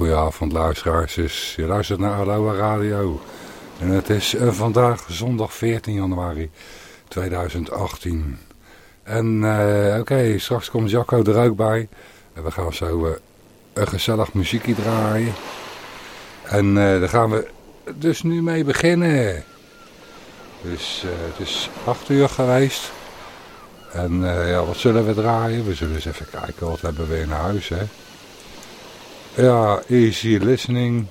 Goedenavond luisteraars, je luistert naar Aloha Radio. En het is uh, vandaag zondag 14 januari 2018. En uh, oké, straks komt Jacco er ook bij. En we gaan zo uh, een gezellig muziekje draaien. En daar gaan we dus nu mee beginnen. Dus het is 8 uur geweest. En ja, wat zullen we draaien? We zullen eens even kijken wat hebben we in huis, hè. Ja, easy listening.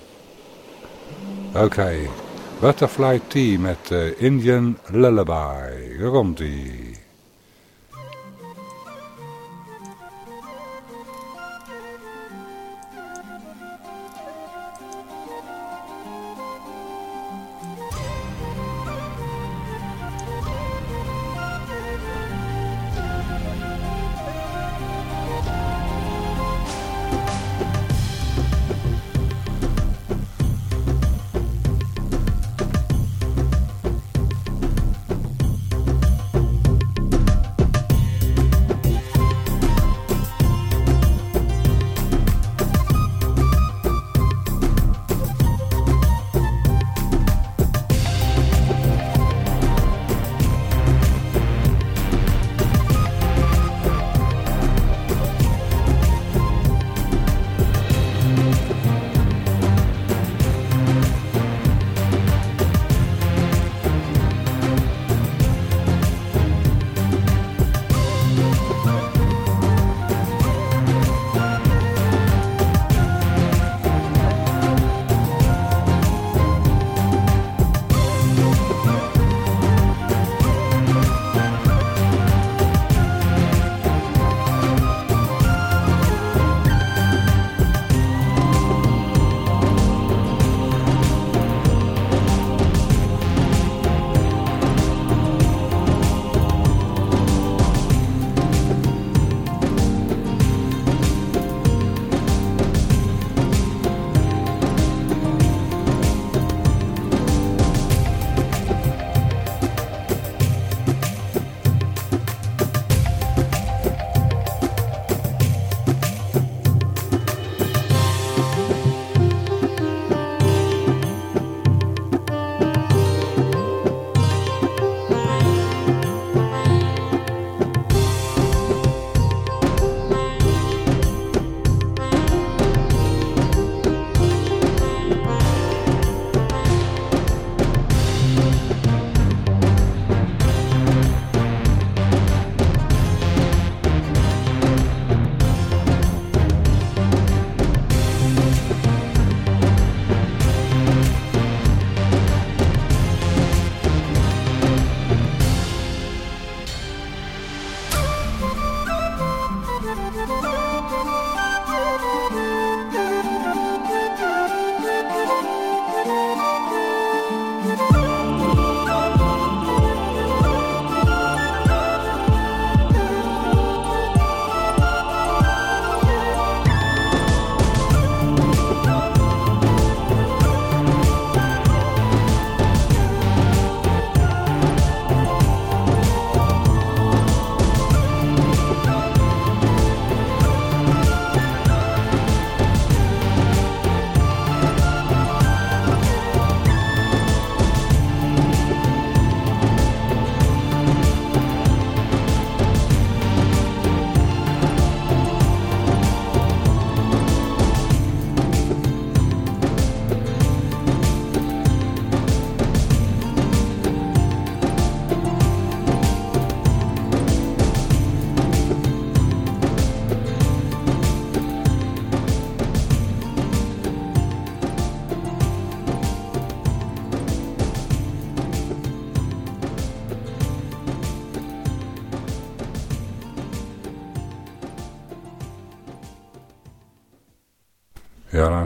Oké. Butterfly Tea met uh, Indian Lullaby. Daar komt ie.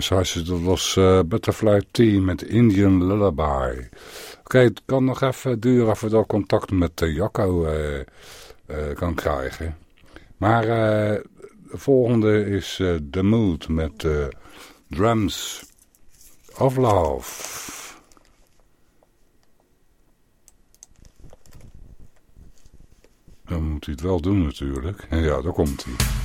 Zoals dat was uh, Butterfly Tea met Indian Lullaby. Oké, het kan nog even duren we dan contact met uh, Jacco uh, kan krijgen. Maar de volgende is The Mood met Drums of Love. Dan moet hij het wel doen natuurlijk. En ja, daar komt hij.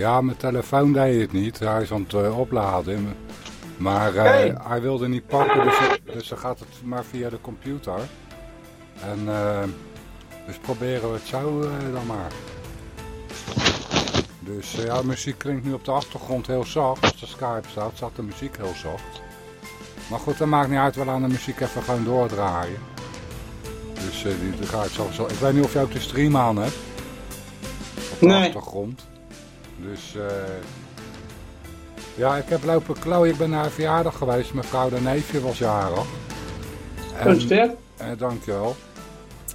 Ja, mijn telefoon deed het niet. Hij is aan het uh, opladen. Maar uh, hey. hij wilde niet pakken, dus, dus dan gaat het maar via de computer. En uh, dus proberen we het zo dan maar. Dus ja, de muziek klinkt nu op de achtergrond heel zacht. Als de Skype staat, staat de muziek heel zacht. Maar goed, dat maakt niet uit. We laten de muziek even gewoon doordraaien. Dus die, die ga ik zo, Ik weet niet of jij ook de stream aan hebt. Op de nee. achtergrond. Dus uh, ja, ik heb lopen klauwen. Ik ben naar een verjaardag geweest. Mijn vrouw de neefje was jarig. Gefeliciteerd. Eh, dankjewel.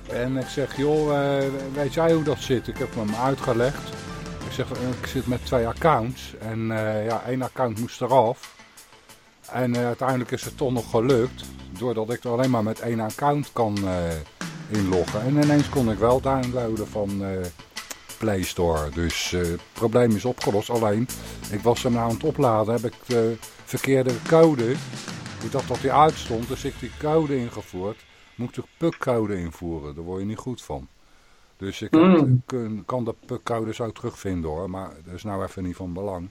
En ik zeg, joh, uh, weet jij hoe dat zit? Ik heb hem uitgelegd. Ik zeg, ik zit met twee accounts. En uh, ja, één account moest eraf. En uiteindelijk is het toch nog gelukt. Doordat ik er alleen maar met één account kan inloggen. En ineens kon ik wel downloaden van Play Store. Dus uh, het probleem is opgelost. Alleen, ik was hem nou aan het opladen, heb ik de verkeerde code. Ik dacht dat die uitstond, dus ik die code ingevoerd. Moet ik de PUC-code invoeren, daar word je niet goed van. Dus ik mm. kan de PUC-code zo terugvinden hoor, maar dat is nou even niet van belang.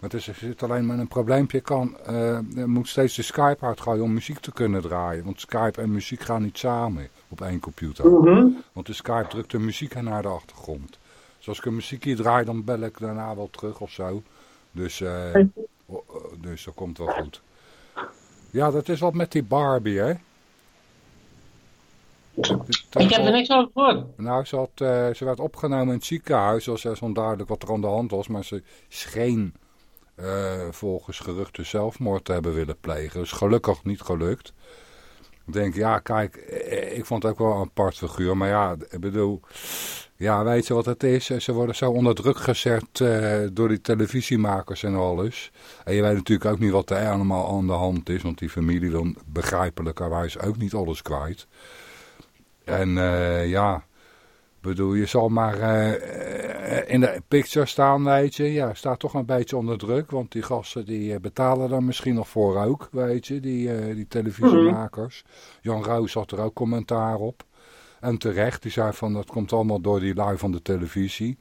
Maar het is, er zit alleen met een probleempje. Kan, uh, moet steeds de Skype uitgooien om muziek te kunnen draaien. Want Skype en muziek gaan niet samen op één computer. Mm -hmm. Want de Skype drukt de muziek naar de achtergrond. Dus als ik een muziekje draai, dan bel ik daarna wel terug of zo. Dus, uh, dus dat komt wel goed. Ja, dat is wat met die Barbie, hè? ik heb er niks over gehoord. Nou, ze, had, uh, ze werd opgenomen in het ziekenhuis. Het was onduidelijk wat er aan de hand was. Maar ze scheen uh, volgens geruchten zelfmoord te hebben willen plegen. Dus gelukkig niet gelukt. Ik denk, ja, kijk, ik vond het ook wel een apart figuur. Maar ja, ik bedoel, ja, weet je wat het is? Ze worden zo onder druk gezet uh, door die televisiemakers en alles. En je weet natuurlijk ook niet wat er allemaal aan de hand is. Want die familie dan begrijpelijkerwijs ook niet alles kwijt. En uh, ja, bedoel, je zal maar uh, in de picture staan, weet je. Ja, staat toch een beetje onder druk. Want die gasten die betalen er misschien nog voor ook, weet je. Die, die televisiemakers. Jan Roos had er ook commentaar op. En terecht, die zei van dat komt allemaal door die lui van de televisie.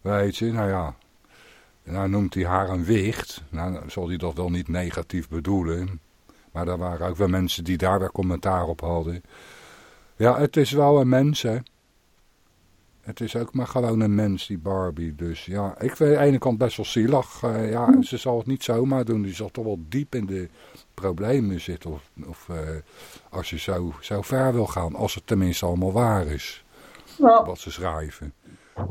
Weet je, nou ja. Nou noemt hij haar een wicht. Nou zal hij dat wel niet negatief bedoelen. Maar er waren ook wel mensen die daar weer commentaar op hadden. Ja, het is wel een mens, hè. Het is ook maar gewoon een mens, die Barbie. Dus ja, ik vind aan de ene kant best wel zielig. Uh, ja, ze zal het niet zomaar doen. Die zal toch wel diep in de problemen zitten. Of, of uh, als je zo, zo ver wil gaan. Als het tenminste allemaal waar is. Ja. Wat ze schrijven.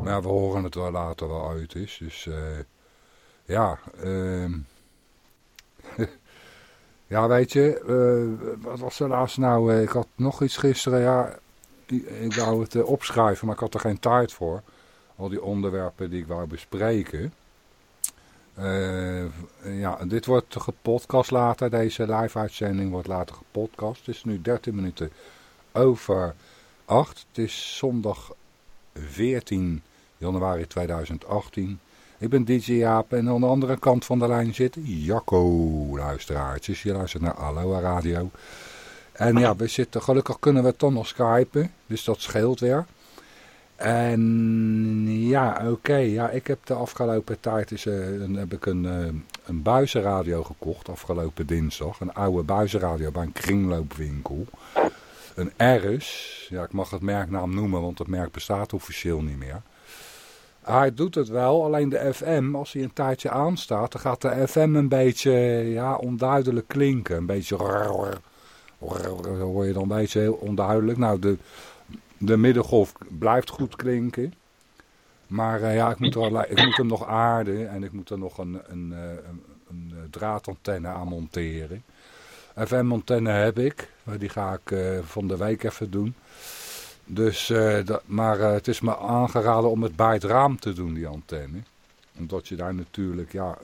Maar we horen het wel later wel uit is. Dus uh, ja. Uh, ja, weet je. wat was er laatst nou? ik had nog iets gisteren. Ja, ik wou het opschrijven. Maar ik had er geen tijd voor. Al die onderwerpen die ik wou bespreken. Uh, ja, dit wordt gepodcast later. Deze live-uitzending wordt later gepodcast. Het is nu 13 minuten over 8. Het is zondag 14 januari 2018. Ik ben DJ Jaap en aan de andere kant van de lijn zit Jacco, luisteraartjes. Je luistert naar Aloha Radio. En ja, we zitten, gelukkig kunnen we toch nog skypen, dus dat scheelt weer. En ja, oké. Ja, ik heb de afgelopen tijd is, uh, een, heb ik een, uh, een buizenradio gekocht, afgelopen dinsdag. Een oude buizenradio bij een kringloopwinkel. Een Eris. Ja, ik mag het merknaam noemen, want het merk bestaat officieel niet meer. Hij doet het wel, alleen de FM, als hij een tijdje aanstaat, dan gaat de FM een beetje ja, onduidelijk klinken. Een beetje... hoor je dan beetje heel onduidelijk. Nou, de de middengolf blijft goed klinken. Maar uh, ja, ik moet, ik moet hem nog aarden en ik moet er nog een, een, eh, een, eh, draadantenne aan monteren. FM-antenne heb ik, maar die ga ik van de week even doen. Dus, maar het is me aangeraden om het bij het raam te doen, die antenne. Omdat je daar natuurlijk, ja,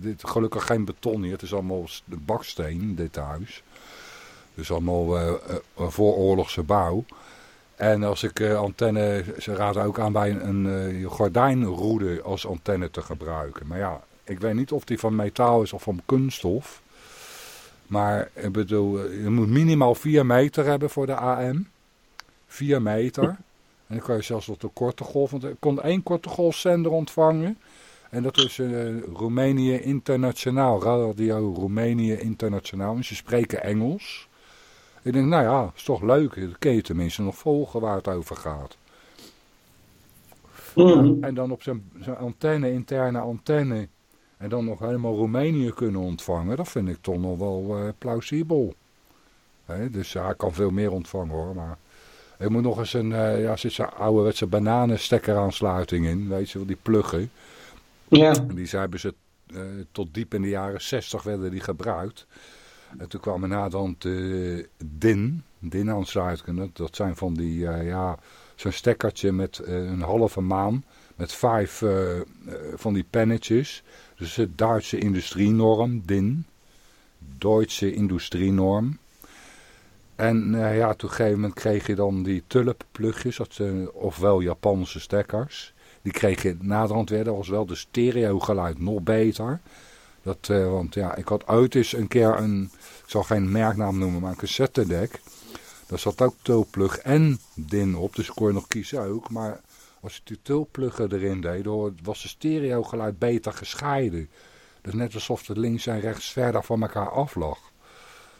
dit gelukkig geen beton hier, het is allemaal baksteen, dit huis. Dus allemaal vooroorlogse bouw. En als ik uh, antenne, ze raden ook aan bij een, gordijnroede als antenne te gebruiken. Maar ja, ik weet niet of die van metaal is of van kunststof. Maar ik bedoel, je moet minimaal 4 meter hebben voor de AM. 4 meter. En dan kan je zelfs tot de korte golf, want ik kon één korte golfzender ontvangen. En dat is Roemenië Internationaal, Radio Roemenië Internationaal. Ze spreken Engels. Ik denk, nou ja, is toch leuk. Dan kun je tenminste nog volgen waar het over gaat. Mhm. En dan op zijn antenne, interne antenne, en dan nog helemaal Roemenië kunnen ontvangen, dat vind ik toch nog wel uh, plausibel. dus hij kan veel meer ontvangen hoor, maar... Er moet nog eens een, uh, ja, zit zo'n ouderwetse bananenstekkeraansluiting in, weet je wel, die pluggen. Ja. En die hebben ze uh, tot diep in de jaren 60 werden die gebruikt. En toen kwam er naderhand uh, DIN, DIN-aansluitingen. Dat zijn van die, ja, zo'n stekkertje met een halve maan, met vijf van die pennetjes. Dus de Duitse industrienorm, DIN, Duitse industrienorm. En uh, ja, op gegeven moment kreeg je dan die tulpplugjes, dat zijn ofwel Japanse stekkers. Die kreeg je naderhand weer, dat was wel de stereogeluid nog beter. Dat, uh, want ja, ik had ooit eens een keer een, ik zal geen merknaam noemen, maar een cassettedek. Daar zat ook tulplug en DIN op, dus kon je nog kiezen ook. Maar als je die tulpluggen erin deed, was de stereogeluid beter gescheiden. Dus net alsof het links en rechts verder van elkaar af lag.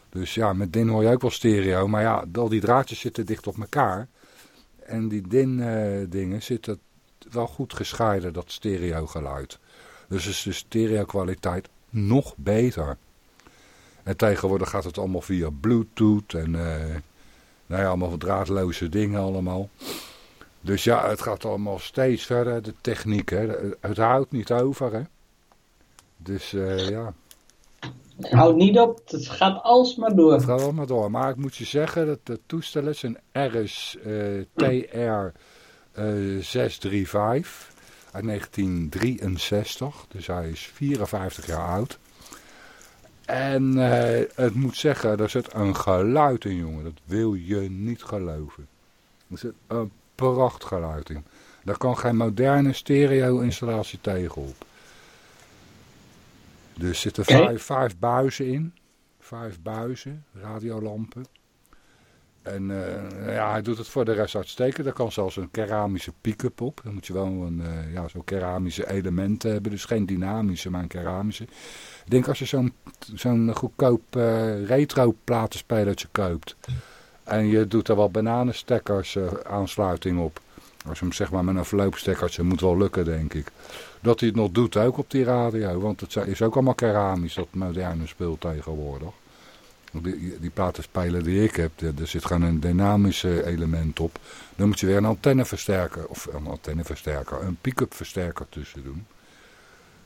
Dus ja, met DIN hoor je ook wel stereo. Maar ja, al die draadjes zitten dicht op elkaar. En die DIN-dingen zitten wel goed gescheiden, dat stereo-geluid. Dus is de stereo-kwaliteit nog beter. En tegenwoordig gaat het allemaal via Bluetooth en uh, nou ja, allemaal draadloze dingen allemaal. Dus ja, het gaat allemaal steeds verder, de techniek. Hè. Het houdt niet over, hè. Dus uh, ja. Het houdt niet op, het gaat alsmaar door. Het gaat alsmaar door. Maar ik moet je zeggen dat het toestel is een RS uh, TR uh, 635 uit 1963. Dus hij is 54 jaar oud. En uh, het moet zeggen, er zit een geluid in, jongen. Dat wil je niet geloven. Er zit een prachtgeluid in. Daar kan geen moderne stereo-installatie tegenop. Er zitten vijf, vijf buizen in. Vijf buizen, radiolampen. En uh, ja, hij doet het voor de rest uitstekend. Er kan zelfs een keramische pick-up op. Dan moet je wel een uh, ja, zo'n keramische element hebben. Dus geen dynamische, maar een keramische. Ik denk als je zo'n zo'n goedkoop uh, retro platenspelertje koopt. En je doet er wel bananenstekkers aansluiting op. Als je hem zeg maar met een verloopstekkertje moet wel lukken denk ik dat hij het nog doet ook op die radio. Want het is ook allemaal keramisch, dat moderne spul tegenwoordig. Die, die die ik heb, er zit gewoon een dynamisch element op. Dan moet je weer een antenneversterker, of een antenneversterker, een pick-up versterker tussen doen.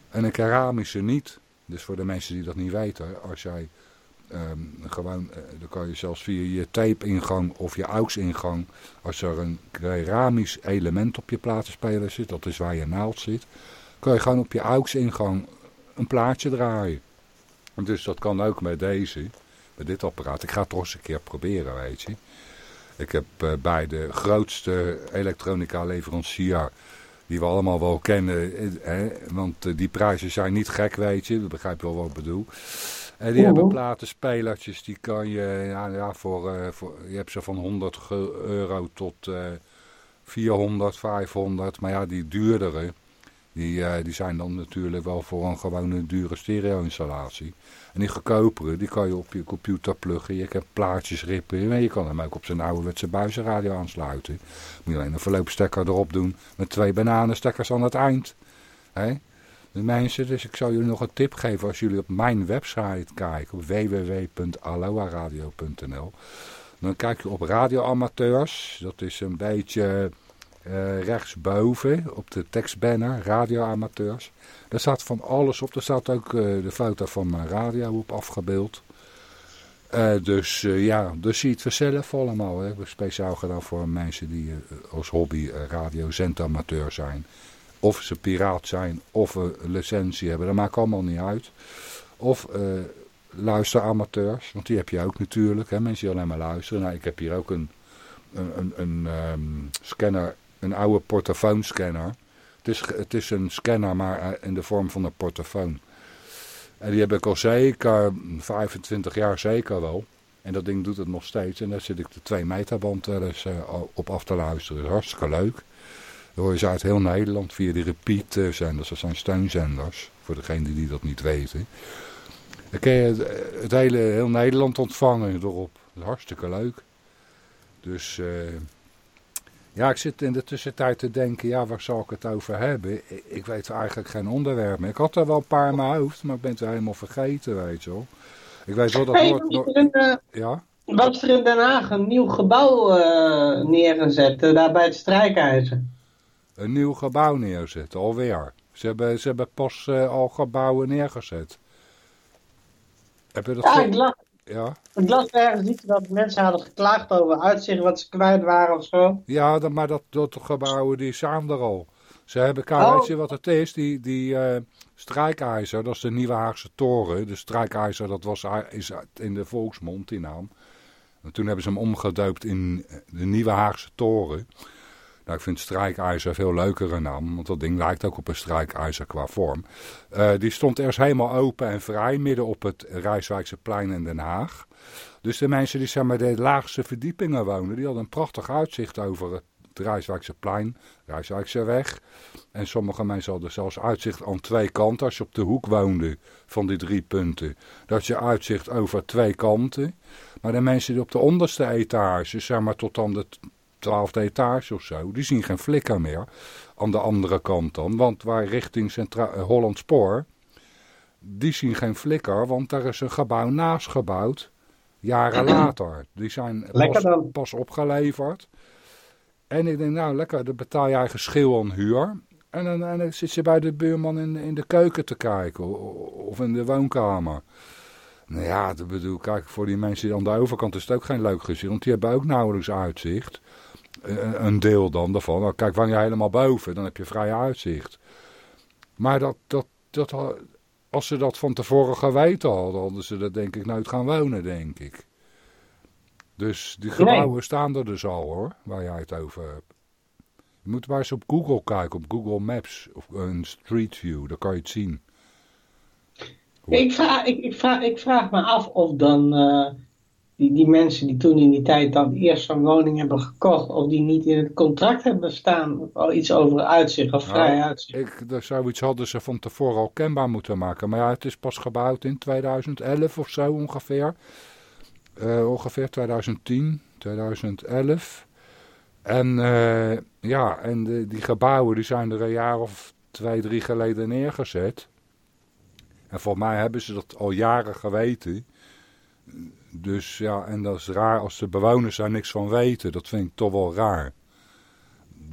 En een keramische niet. Dus voor de mensen die dat niet weten, als jij um, gewoon, uh, dan kan je zelfs via je tape-ingang of je AUX-ingang, als er een keramisch element op je platenspeler zit, dat is waar je naald zit, kan je gewoon op je AUX-ingang een plaatje draaien. Dus dat kan ook met deze, met dit apparaat. Ik ga het toch eens een keer proberen, weet je. Ik heb uh, bij de grootste elektronica leverancier, die we allemaal wel kennen, eh, hè, want uh, die prijzen zijn niet gek, weet je. Dat begrijp je wel wat ik bedoel. En die hebben platenspelertjes, die kan je, ja, ja voor, uh, voor, je hebt ze van 100 euro tot 400, 500, maar ja, die duurdere, die, die zijn dan natuurlijk wel voor een gewone dure stereo-installatie. En die goedkopere, die kan je op je computer pluggen. Je kan plaatjes rippen. En je kan hem ook op zijn ouderwetse buizenradio aansluiten. Moet je alleen een verloopstekker erop doen. Met twee bananenstekkers aan het eind. Hè? De mensen, dus ik zou jullie nog een tip geven als jullie op mijn website kijken. Op www.aloaradio.nl Dan kijk je op radioamateurs. Dat is een beetje uh, rechtsboven op de tekstbanner, radioamateurs. Daar staat van alles op. Daar staat ook uh, de foto van mijn radio op afgebeeld. Uh, dus ja, dus zie je het allemaal. Hè. Speciaal gedaan voor mensen die als hobby radiozendamateur zijn. Of ze piraat zijn of een licentie hebben. Dat maakt allemaal niet uit. Of luisteramateurs, want die heb je ook natuurlijk. Hè. Mensen die alleen maar luisteren. Nou, ik heb hier ook een, een, een, um, scanner een oude portofoonscanner. Het is, het is een scanner, maar eh, in de vorm van een portofoon. En die heb ik al zeker 25 jaar zeker wel. En dat ding doet het nog steeds. En daar zit ik de 2 meter band wel eens op af te luisteren. Hartstikke leuk. Dan hoor je ze uit heel Nederland via die repeat zenders. Dat zijn steunzenders. Voor degenen die dat niet weten. Dan kun je het, hele, heel Nederland ontvangen erop. Hartstikke leuk. Dus... Ja, ik zit in de tussentijd te denken, ja, waar zal ik het over hebben? Ik, weet eigenlijk geen onderwerp meer. Ik had er wel een paar in mijn hoofd, maar ik ben het helemaal vergeten, weet je wel. Ik weet wel dat... Hey, Noord... uh, ja? Wat er in Den Haag een nieuw gebouw uh, neergezet, uh, daar bij het strijkijzer. Een nieuw gebouw neerzetten, alweer. Ze hebben, ze hebben pas al gebouwen neergezet. Heb je dat ja, ik, ja. Ik las ergens iets dat mensen hadden geklaagd over uitzicht, wat ze kwijt waren of zo. Ja, maar dat, dat gebouwen die staan er al. Ze hebben, oh. weet je wat het is? Die, die uh, strijkijzer, dat is de Nieuwe Haagse Toren. De strijkijzer, dat was is in de volksmond, die naam. En toen hebben ze hem omgedoopt in de Nieuwe Haagse Toren. Nou, ik vind strijkijzer veel leukere naam, want dat ding lijkt ook op een strijkijzer qua vorm. Uh, die stond eerst helemaal open en vrij midden op het Rijswijkse plein in Den Haag. Dus de mensen die maar de laagste verdiepingen wonen, die hadden een prachtig uitzicht over het Rijswijkse plein, Rijswijkse weg. En sommige mensen hadden zelfs uitzicht aan twee kanten. Als je op de hoek woonde van die drie punten, dat je uitzicht over twee kanten. Maar de mensen die op de onderste etage, zeg maar tot aan de twaalfde etage of zo, die zien geen flikker meer. Aan de andere kant dan, want waar richting Centra uh, Holland Spoor, die zien geen flikker, want daar is een gebouw naast gebouwd, jaren later. Die zijn pas, pas, opgeleverd. En ik denk, nou lekker, dan betaal je eigen schil aan huur. En dan, en dan zit je bij de buurman in, in de keuken te kijken, of in de woonkamer. Nou ja, dat bedoel, kijk, voor die mensen aan de overkant is het ook geen leuk gezicht, want die hebben ook nauwelijks uitzicht. Eh, een deel dan daarvan. Nou, kijk, wanneer je helemaal boven, dan heb je vrij uitzicht. Maar dat, dat, dat, als ze dat van tevoren geweten hadden, hadden ze dat denk ik nooit gaan wonen, denk ik. Dus die gebouwen staan er dus al hoor, waar jij het over hebt. Je moet maar eens op Google kijken, op Google Maps of een Street View, dan kan je het zien. Ik vraag, ik, ik, vraag, ik vraag me af of dan uh, die, die mensen die toen in die tijd dan eerst zo'n woning hebben gekocht, of die niet in het contract hebben staan, al iets over uitzicht of vrij nou, uitzicht. Ik, dat zoiets hadden ze van tevoren al kenbaar moeten maken. Maar ja, het is pas gebouwd in 2011 of zo ongeveer. Uh, ongeveer 2010, 2011. En uh, ja, en de, die gebouwen die zijn er een jaar of twee, drie geleden neergezet. En voor mij hebben ze dat al jaren geweten. Dus ja, en dat is raar als de bewoners daar niks van weten. Dat vind ik toch wel raar.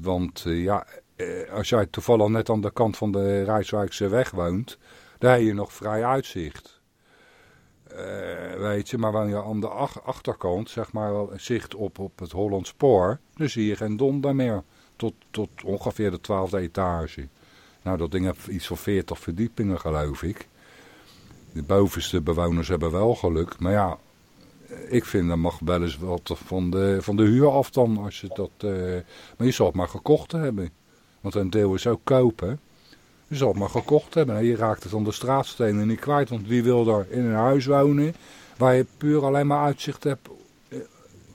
Want uh, ja, eh, als jij toevallig net aan de kant van de Rijswijkse weg woont, daar heb je nog vrij uitzicht. Uh, weet je, maar wanneer je aan de achterkant, zeg maar, zicht op, op het Hollandspoor, dan zie je geen donder meer. Tot, tot ongeveer de twaalfde etage. Nou, dat ding heeft iets van 40 verdiepingen, geloof ik. De bovenste bewoners hebben wel geluk. Maar ja, ik vind dat mag wel eens wat van de, van de huur af dan. Als je dat, uh, maar je zal het maar gekocht hebben. Want een deel is ook kopen. Je zal het maar gekocht hebben. En je raakt het aan de straatstenen niet kwijt. Want wie wil er in een huis wonen waar je puur alleen maar uitzicht hebt. Eh,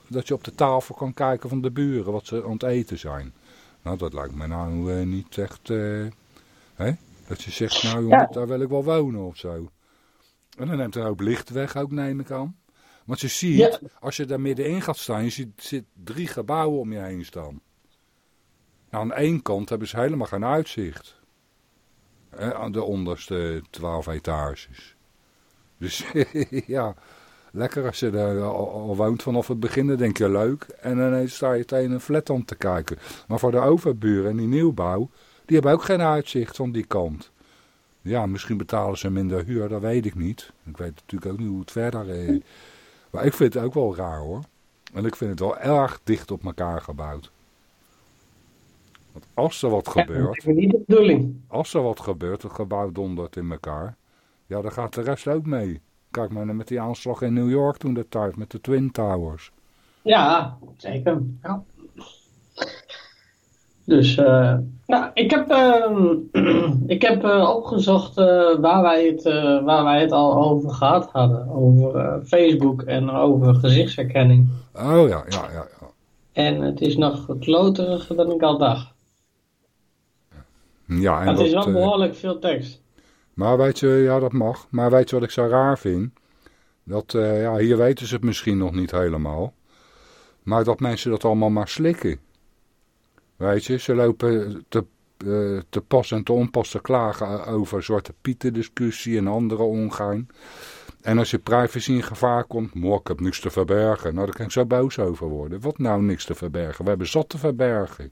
dat je op de tafel kan kijken van de buren wat ze aan het eten zijn. Nou, dat lijkt me nou uh, niet echt... hè? Dat je zegt, nou jongen, daar wil ik wel wonen of zo. En dan neemt er ook licht weg, ook neem ik aan. Want je ziet, als je daar middenin gaat staan, je ziet, zit drie gebouwen om je heen staan. Nou, aan één kant hebben ze helemaal geen uitzicht. aan de onderste twaalf etages. Dus ja, lekker als je daar al, woont vanaf het begin, dan denk je leuk. En dan sta je tegen een flat om te kijken. Maar voor de overburen en die nieuwbouw, die hebben ook geen uitzicht van die kant. Ja, misschien betalen ze minder huur, dat weet ik niet. Ik weet natuurlijk ook niet hoe het verder... Maar ik vind het ook wel raar hoor. En ik vind het wel erg dicht op elkaar gebouwd. Want als er wat gebeurt... Dat is niet de bedoeling. Als er wat gebeurt, het gebouw dondert in elkaar... Ja, dan gaat de rest ook mee. Kijk maar met die aanslag in New York toen de tijd, met de Twin Towers. Ja, zeker. Ja. Dus uh, nou, ik heb, uh, ik heb uh, opgezocht waar, wij het, waar wij het al over gehad hadden. Over Facebook en over gezichtsherkenning. Oh ja, ja, ja. ja. En het is nog kloteriger dan ik al dacht. Ja, en het dat, is wel behoorlijk veel tekst. Maar weet je, ja dat mag. Maar weet je wat ik zo raar vind? Dat, ja, hier weten ze het misschien nog niet helemaal. Maar dat mensen dat allemaal maar slikken. Weet je, ze lopen te, uh, te pas en te onpas te klagen over Zwarte Pieten discussie en andere ongein. En als je privacy in gevaar komt, mooi, ik heb niks te verbergen. Nou, daar kan ik zo boos over worden. Wat nou niks te verbergen? We hebben zat te verbergen.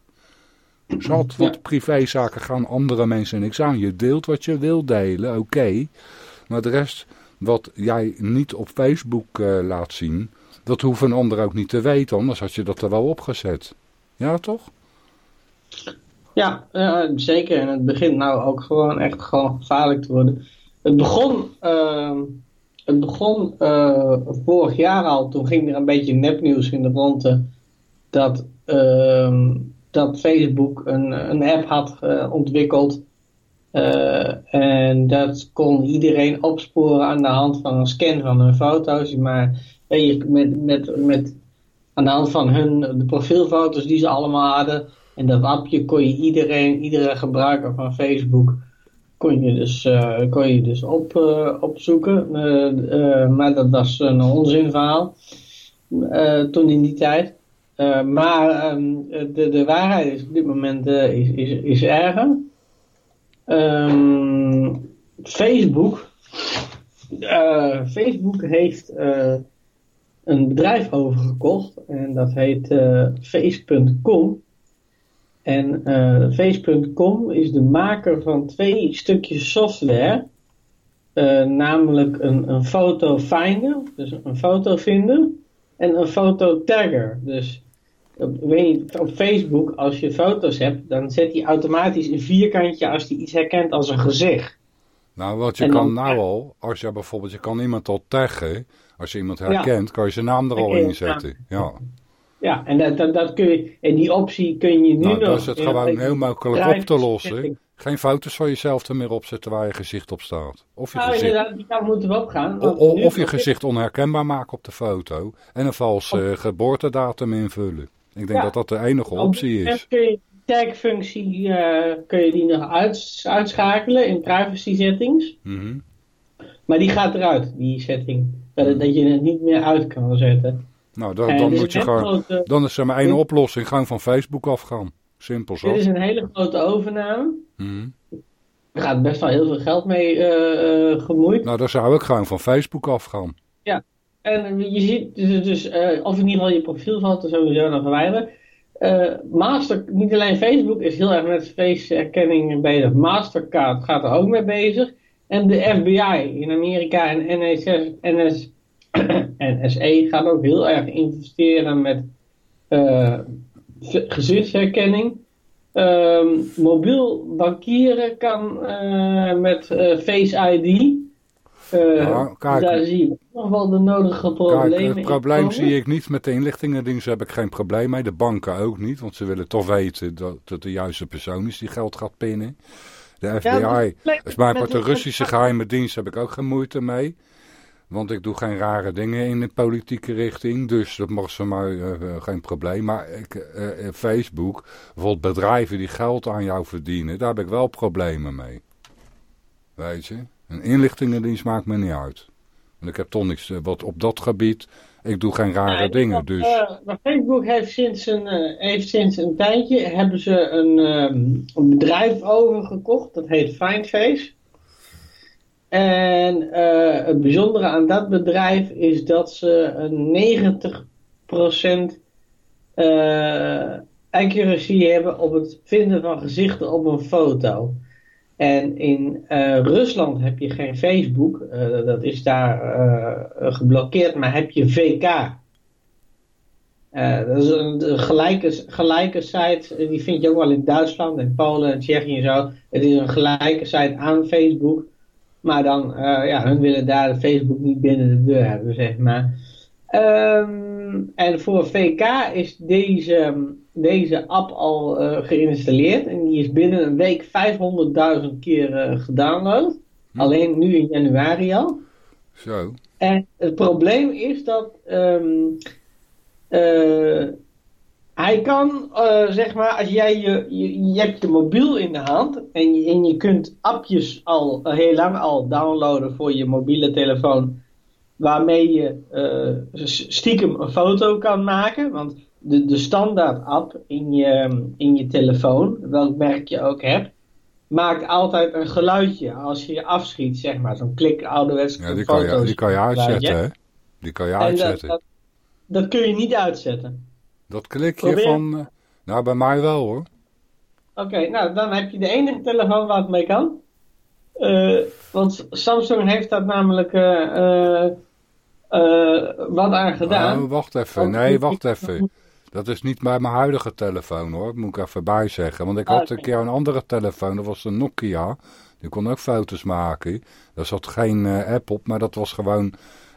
Zat, want ja. privézaken gaan andere mensen niks aan. Je deelt wat je wil delen, oké. Maar de rest, wat jij niet op Facebook uh, laat zien, dat hoeft een ander ook niet te weten. Anders had je dat er wel opgezet. Ja, toch? Ja, uh, zeker. En het begint nou ook gewoon echt gewoon gevaarlijk te worden. Het begon, uh, het begon uh, vorig jaar al, toen ging er een beetje nepnieuws in de ronde dat, dat Facebook een, een app had ontwikkeld. en dat kon iedereen opsporen aan de hand van een scan van hun foto's. Maar met, met, met, aan de hand van hun, de profielfoto's die ze allemaal hadden en dat appje kon je iedereen, iedere gebruiker van Facebook, kon je dus, uh, kon je dus op, uh, opzoeken. Uh, maar dat was een onzinverhaal toen in die tijd. maar um, de, de waarheid is op dit moment is, is, is erger. Um, Facebook, Facebook heeft een bedrijf overgekocht en dat heet face.com. En uh, Face.com is de maker van twee stukjes software. Uh, namelijk een, een foto finder, dus een foto vinden. En een foto tagger. Dus op, weet niet, op Facebook, als je foto's hebt, dan zet hij automatisch een vierkantje als hij iets herkent als een gezicht. Nou, wat je kan nou al, als je bijvoorbeeld, je kan iemand al taggen. Als je iemand herkent, ja. kan je zijn naam er al in zetten. Ja. Ja, en, dat, dat, dat kun je, en die optie kun je nu nou, nog... Dat is het gewoon heel makkelijk op te lossen. Geen foto's van jezelf er meer opzetten waar je gezicht op staat. Of je nou, gezicht... inderdaad, die kant moeten we opgaan. O, o, of je gezicht onherkenbaar maken op de foto. En een valse op... geboortedatum invullen. Ik denk ja, dat dat de enige optie is. kun je tagfunctie uh, kun je die nog uit, uitschakelen in privacy settings. Mm -hmm. Maar die gaat eruit, die setting. Dat, dat je het niet meer uit kan zetten. Nou, dan, dan moet je gewoon, dan is er maar één oplossing, gewoon van Facebook afgaan. Simpel zo. Dit is een hele grote overname. Mm. Er gaat best wel heel veel geld mee uh, uh, gemoeid. Nou, dan zou ik gewoon van Facebook afgaan. Ja, en je ziet dus, dus uh, of in ieder geval je profielfoto sowieso dan verwijderen. Master, niet alleen Facebook is heel erg met face-herkenning bezig. Mastercard gaat er ook mee bezig. En de FBI in Amerika en NSS, NS, en SE gaat ook heel erg investeren met uh, gezichtsherkenning. Uh, mobiel bankieren kan uh, met uh, Face ID. Ja, kijk, daar zie je nog wel de nodige problemen kijk, het probleem in zie ik niet. Met de inlichtingendienst heb ik geen probleem mee. De banken ook niet, want ze willen toch weten dat het de juiste persoon is die geld gaat pinnen. De FBI, ja, is maar de Russische geheime dienst heb ik ook geen moeite mee. Want ik doe geen rare dingen in de politieke richting. Dus dat mag ze maar uh, geen probleem. Maar ik, uh, Facebook, bijvoorbeeld bedrijven die geld aan jou verdienen. Daar heb ik wel problemen mee. Weet je. Een inlichtingendienst maakt me niet uit. Want ik heb toch niks wat op dat gebied. Ik doe geen rare ja, dingen. Dus. maar Facebook heeft sinds, een, heeft sinds een tijdje hebben ze een, een bedrijf overgekocht. Dat heet Findface. En uh, het bijzondere aan dat bedrijf is dat ze een 90% uh, accuracy hebben op het vinden van gezichten op een foto. En in uh, Rusland heb je geen Facebook, dat is daar geblokkeerd, maar heb je VK. dat is een gelijke, gelijke site, die vind je ook wel in Duitsland en Polen en Tsjechië en zo. Het is een gelijke site aan Facebook. Maar dan, uh, ja, hun willen daar Facebook niet binnen de deur hebben, zeg maar. Ehm, en voor VK is deze, deze app al uh, geïnstalleerd. En die is binnen een week 500.000 keer uh, gedownload. Hm. Alleen nu in januari al. Zo. En het probleem is dat um, hij kan, uh, zeg maar, als jij je, je, je, hebt je mobiel in de hand en je, en je kunt appjes al heel lang al downloaden voor je mobiele telefoon, waarmee je uh, stiekem een foto kan maken. Want de, de standaard app in je, in je telefoon, welk merk je ook hebt, maakt altijd een geluidje als je je afschiet, zeg maar. Zo'n klik ouderwets ja, die kan, je, die kan je uitzetten, hè? Die kan je uitzetten. Dat, dat, dat, kun je niet uitzetten. Dat klikje van... Uh, nou, bij mij wel, hoor. Oké, nou, dan heb je de enige telefoon waar het mee kan. Uh, want Samsung heeft dat namelijk uh, wat aan gedaan. Oh, wacht even, nee, wacht even. Dat is niet bij mijn huidige telefoon hoor, moet ik even bij zeggen. Want ik had een keer een andere telefoon, dat was een Nokia. Die kon ook foto's maken. Daar zat geen app op, maar dat was gewoon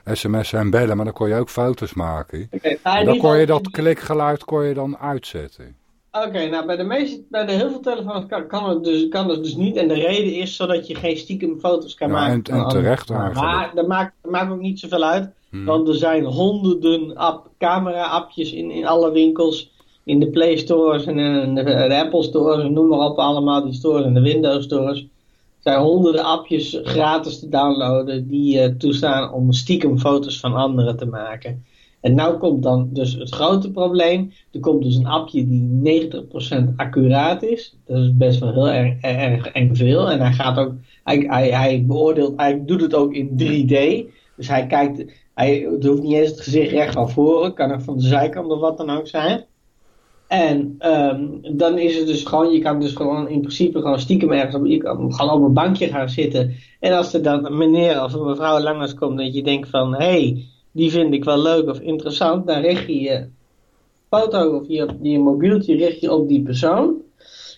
sms'en en bellen. Maar dan kon je ook foto's maken. Okay, dan kon je dat klikgeluid kon je dan uitzetten. Oké, nou bij de, meeste, bij de heel veel telefoons kan, kan, het dus, kan het dus niet. En de reden is zodat je geen stiekem foto's kan maken. En, en terecht eigenlijk. Maar dat maakt, dat maakt ook niet zoveel uit. Hmm. Want er zijn honderden app, camera-appjes in, in alle winkels. In de Play Stores en in de, de Apple Stores, noem maar op allemaal die stores en de Windows Stores. Er zijn honderden appjes gratis te downloaden die uh, toestaan om stiekem foto's van anderen te maken. En nou komt dan dus het grote probleem. Er komt dus een appje die 90% accuraat is. Dat is best wel heel erg, erg en veel. En hij gaat ook, hij, hij, hij beoordeelt, hij doet het ook in 3D. Dus hij kijkt, hij, het hoeft niet eens het gezicht recht van voren, kan ook van de zijkant of wat dan ook zijn. En um, dan is het dus gewoon, je kan dus gewoon in principe gewoon stiekem ergens op, je kan gewoon op een bankje gaan zitten. En als er dan een meneer of een mevrouw langs komt dat je denkt van, hé, hey, die vind ik wel leuk of interessant, dan richt je je foto of je, je mobieltje richt je op die persoon.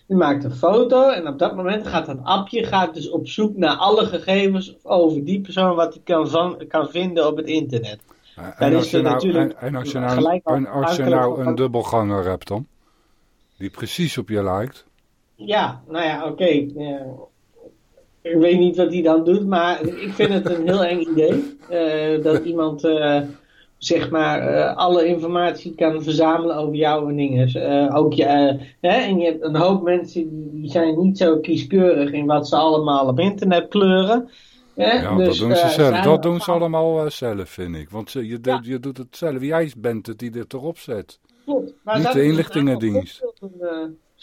Je maakt een foto en op dat moment gaat dat appje gaat dus op zoek naar alle gegevens over die persoon wat hij kan, kan vinden op het internet. En, als je, nou, en, en als je nou, en als je nou een dubbelganger hebt dan? Die precies op je lijkt? Ja, nou ja, oké. ik weet niet wat hij dan doet, maar ik vind het een heel eng idee. Uh, dat iemand... Uh, zeg maar alle informatie kan verzamelen over jou en dingen. Ook je, hè, en je hebt een hoop mensen die, die, zijn niet zo kieskeurig in wat ze allemaal op internet kleuren. Hè? Ja, dus, dat doen ze zelf. Dat doen ze allemaal zelf, vind ik. Want je, ja. je doet het zelf. Jij bent het die dit erop zet. Klopt. Maar niet de inlichtingendienst.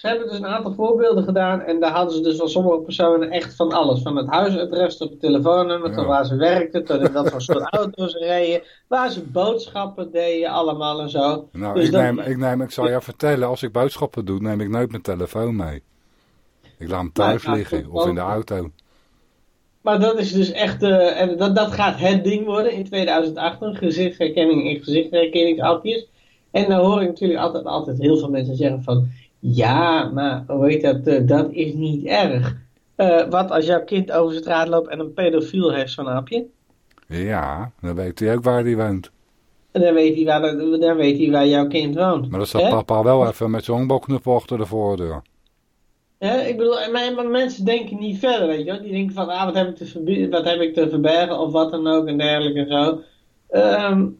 Ze hebben dus een aantal voorbeelden gedaan en daar hadden ze dus van sommige personen echt van alles. Van het huisadres tot het telefoonnummer, tot waar ze werkten, tot in wat voor soort auto's reden, waar ze boodschappen deden, allemaal en zo. Nou, dus ik, neem, ik, neem, ik zal je vertellen, als ik boodschappen doe, neem ik nooit mijn telefoon mee. Ik laat hem thuis liggen of in de auto. Maar dat is dus echt, uh, en dat, dat gaat het ding worden in 2008, gezichtsherkenning en gezichtsherkenningsappjes. En dan hoor ik natuurlijk altijd, altijd heel veel mensen zeggen van, ja, maar hoe heet dat? Uh, dat is niet erg. Uh, wat als jouw kind over de straat loopt en een pedofiel heeft, zo'n aapje? Ja, dan weet hij ook waar hij woont. Dan weet hij waar, dan weet hij waar jouw kind woont. Maar dan staat papa wel even met zo'n honkbalknuppel achter de voordeur. Ja, ik bedoel, maar, maar, mensen denken niet verder, weet je wel. Die denken van, ah, wat heb ik te, wat heb ik te verbergen of wat dan ook en dergelijke en zo. Um,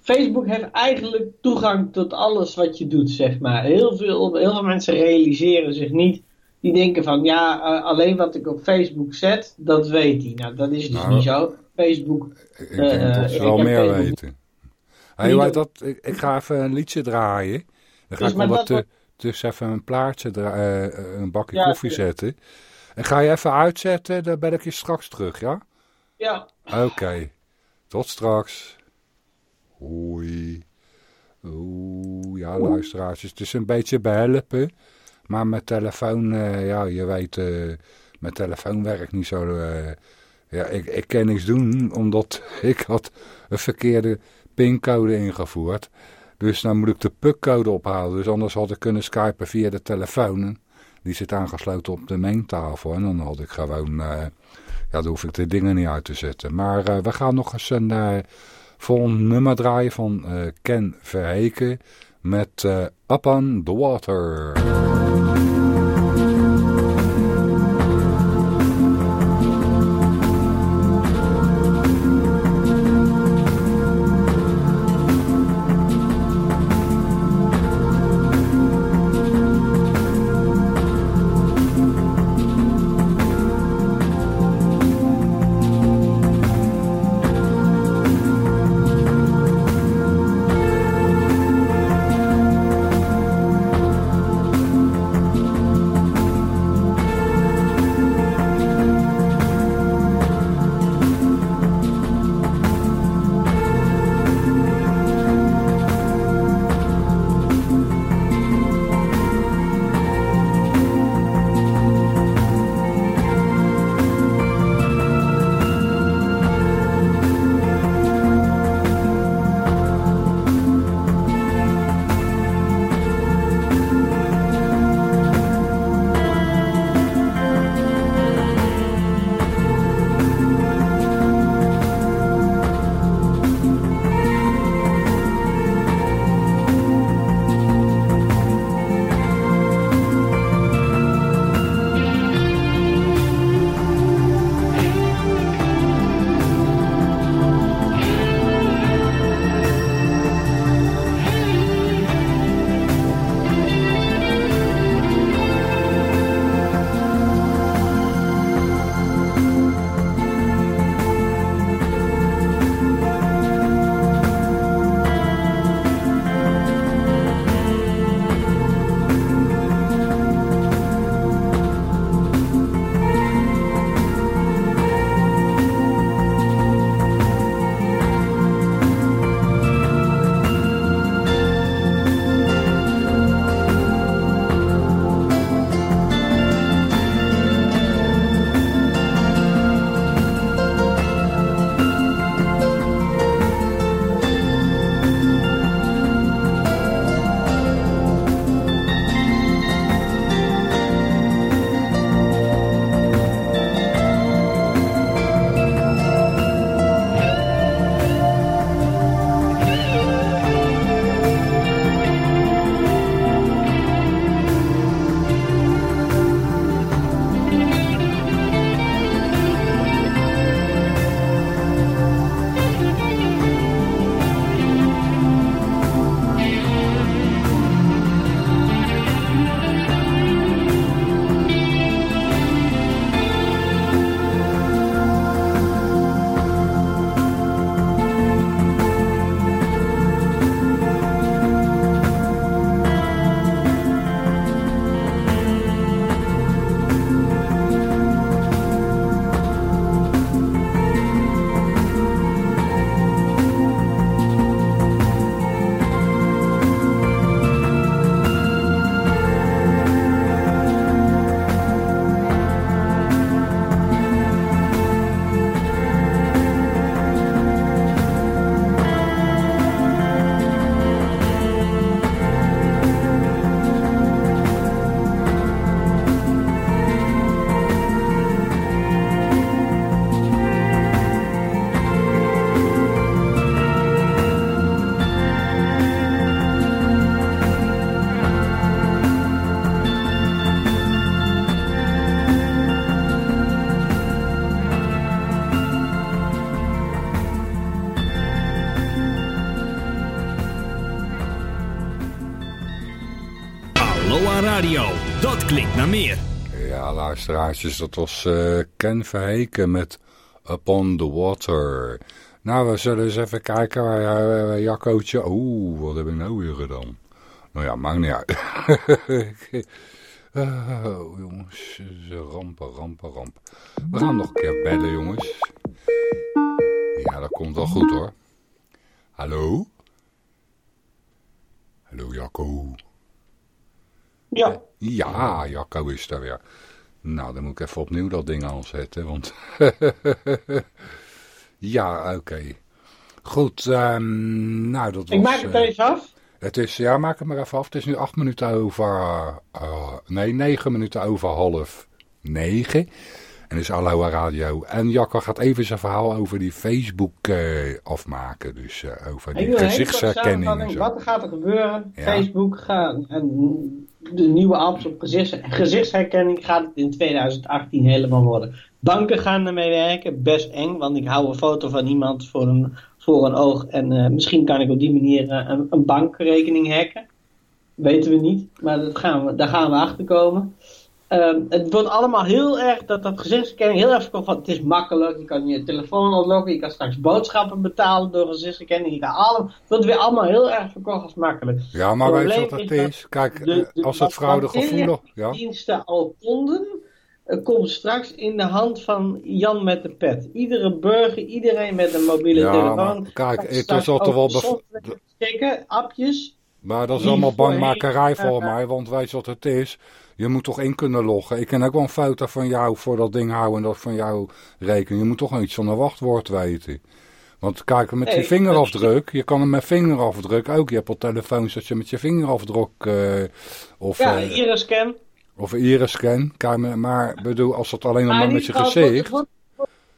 Facebook heeft eigenlijk toegang tot alles wat je doet, zeg maar. Heel veel, heel veel mensen realiseren zich niet. Die denken van, ja, alleen wat ik op Facebook zet, dat weet hij. Nou, dat is dus nou, niet zo. Facebook... Ik denk uh, dat ze wel meer Facebook. weten. Hey, dat, ik, ik, ga even een liedje draaien. Dan ga dus ik wel wat tussen even een plaatje, uh, een bakje ja, koffie zetten. En ga je even uitzetten, dan ben ik je straks terug, ja? Ja. Oké, okay. tot straks. Hoi. Oeh, ja, luisteraars. Het is een beetje behelpen. Maar mijn telefoon, uh, ja, je weet, uh, mijn telefoon werkt niet zo. Uh, ja, ik, ik kan niks doen, omdat ik had een verkeerde pincode ingevoerd. Dus dan moet ik de PUC-code ophalen. Dus anders had ik kunnen skypen via de telefoon. Die zit aangesloten op de mengtafel. En dan had ik gewoon Ja, dan hoef ik de dingen niet uit te zetten. Maar we gaan nog eens een uh, volgend nummer draaien van Ken Verheken met Up on the Water. Klinkt naar meer. Ja, luisteraartjes, dat was uh, Ken Verheken met Upon the Water. Nou, we zullen eens even kijken waar uh, Jaccootje... Oeh, wat heb ik nou weer gedaan? Nou ja, maakt niet uit. oh, jongens, rampen, rampen, rampen. We gaan nog een keer bedden, jongens. Ja, dat komt wel goed, hoor. Hallo? Hallo, Jacco. Ja. Ja, Jacco is daar weer. Nou, dan moet ik even opnieuw dat ding aanzetten, want... ja, oké. Goed, um, nou dat Ik maak het uh, even af. Het is, ja, maak het maar even af. Het is nu acht minuten over... Uh, nee, negen minuten over half negen. En is Aloha Radio. En Jacco gaat even zijn verhaal over die Facebook afmaken. Dus over die gezichtsherkenning en zo. Wat gaat er gebeuren? Facebook gaat... En de nieuwe apps op gezichts, gezichtsherkenning gaat het in 2018 helemaal worden. Banken gaan ermee werken, best eng, want ik hou een foto van iemand voor een, voor een oog en uh, misschien kan ik op die manier uh, een, een, bankrekening hacken. Weten we niet, maar dat gaan we, daar gaan we achter komen. Uh, het wordt allemaal heel erg, dat, dat gezichtsherkenning heel erg verkocht van het is makkelijk, je kan je telefoon ontlokken, je kan straks boodschappen betalen door gezichtsherkenning, je kan allemaal, het wordt weer allemaal heel erg verkocht als makkelijk. Ja, maar weet je wat het is? Kijk, de, de, als het fraudegevoelig... Ja. diensten al konden, komt straks in de hand van Jan met de pet. Iedere burger, iedereen met een mobiele ja, telefoon. kijk, het is altijd wel... Checken, appjes. Maar dat is allemaal bangmakerij voor mij, want weet je wat het is? Je moet toch in kunnen loggen. Ik kan ook wel een foto van jou voor dat ding houden en dat van jou rekenen. Je moet toch iets van een wachtwoord weten. Want kijk, met je vingerafdruk, je kan hem met vingerafdruk ook. Je hebt al telefoons dat je met je vingerafdruk... Uh, of, ja, uh, iris-scan. Of iris-scan. Maar bedoel, als dat alleen maar met je gezicht... Het wordt,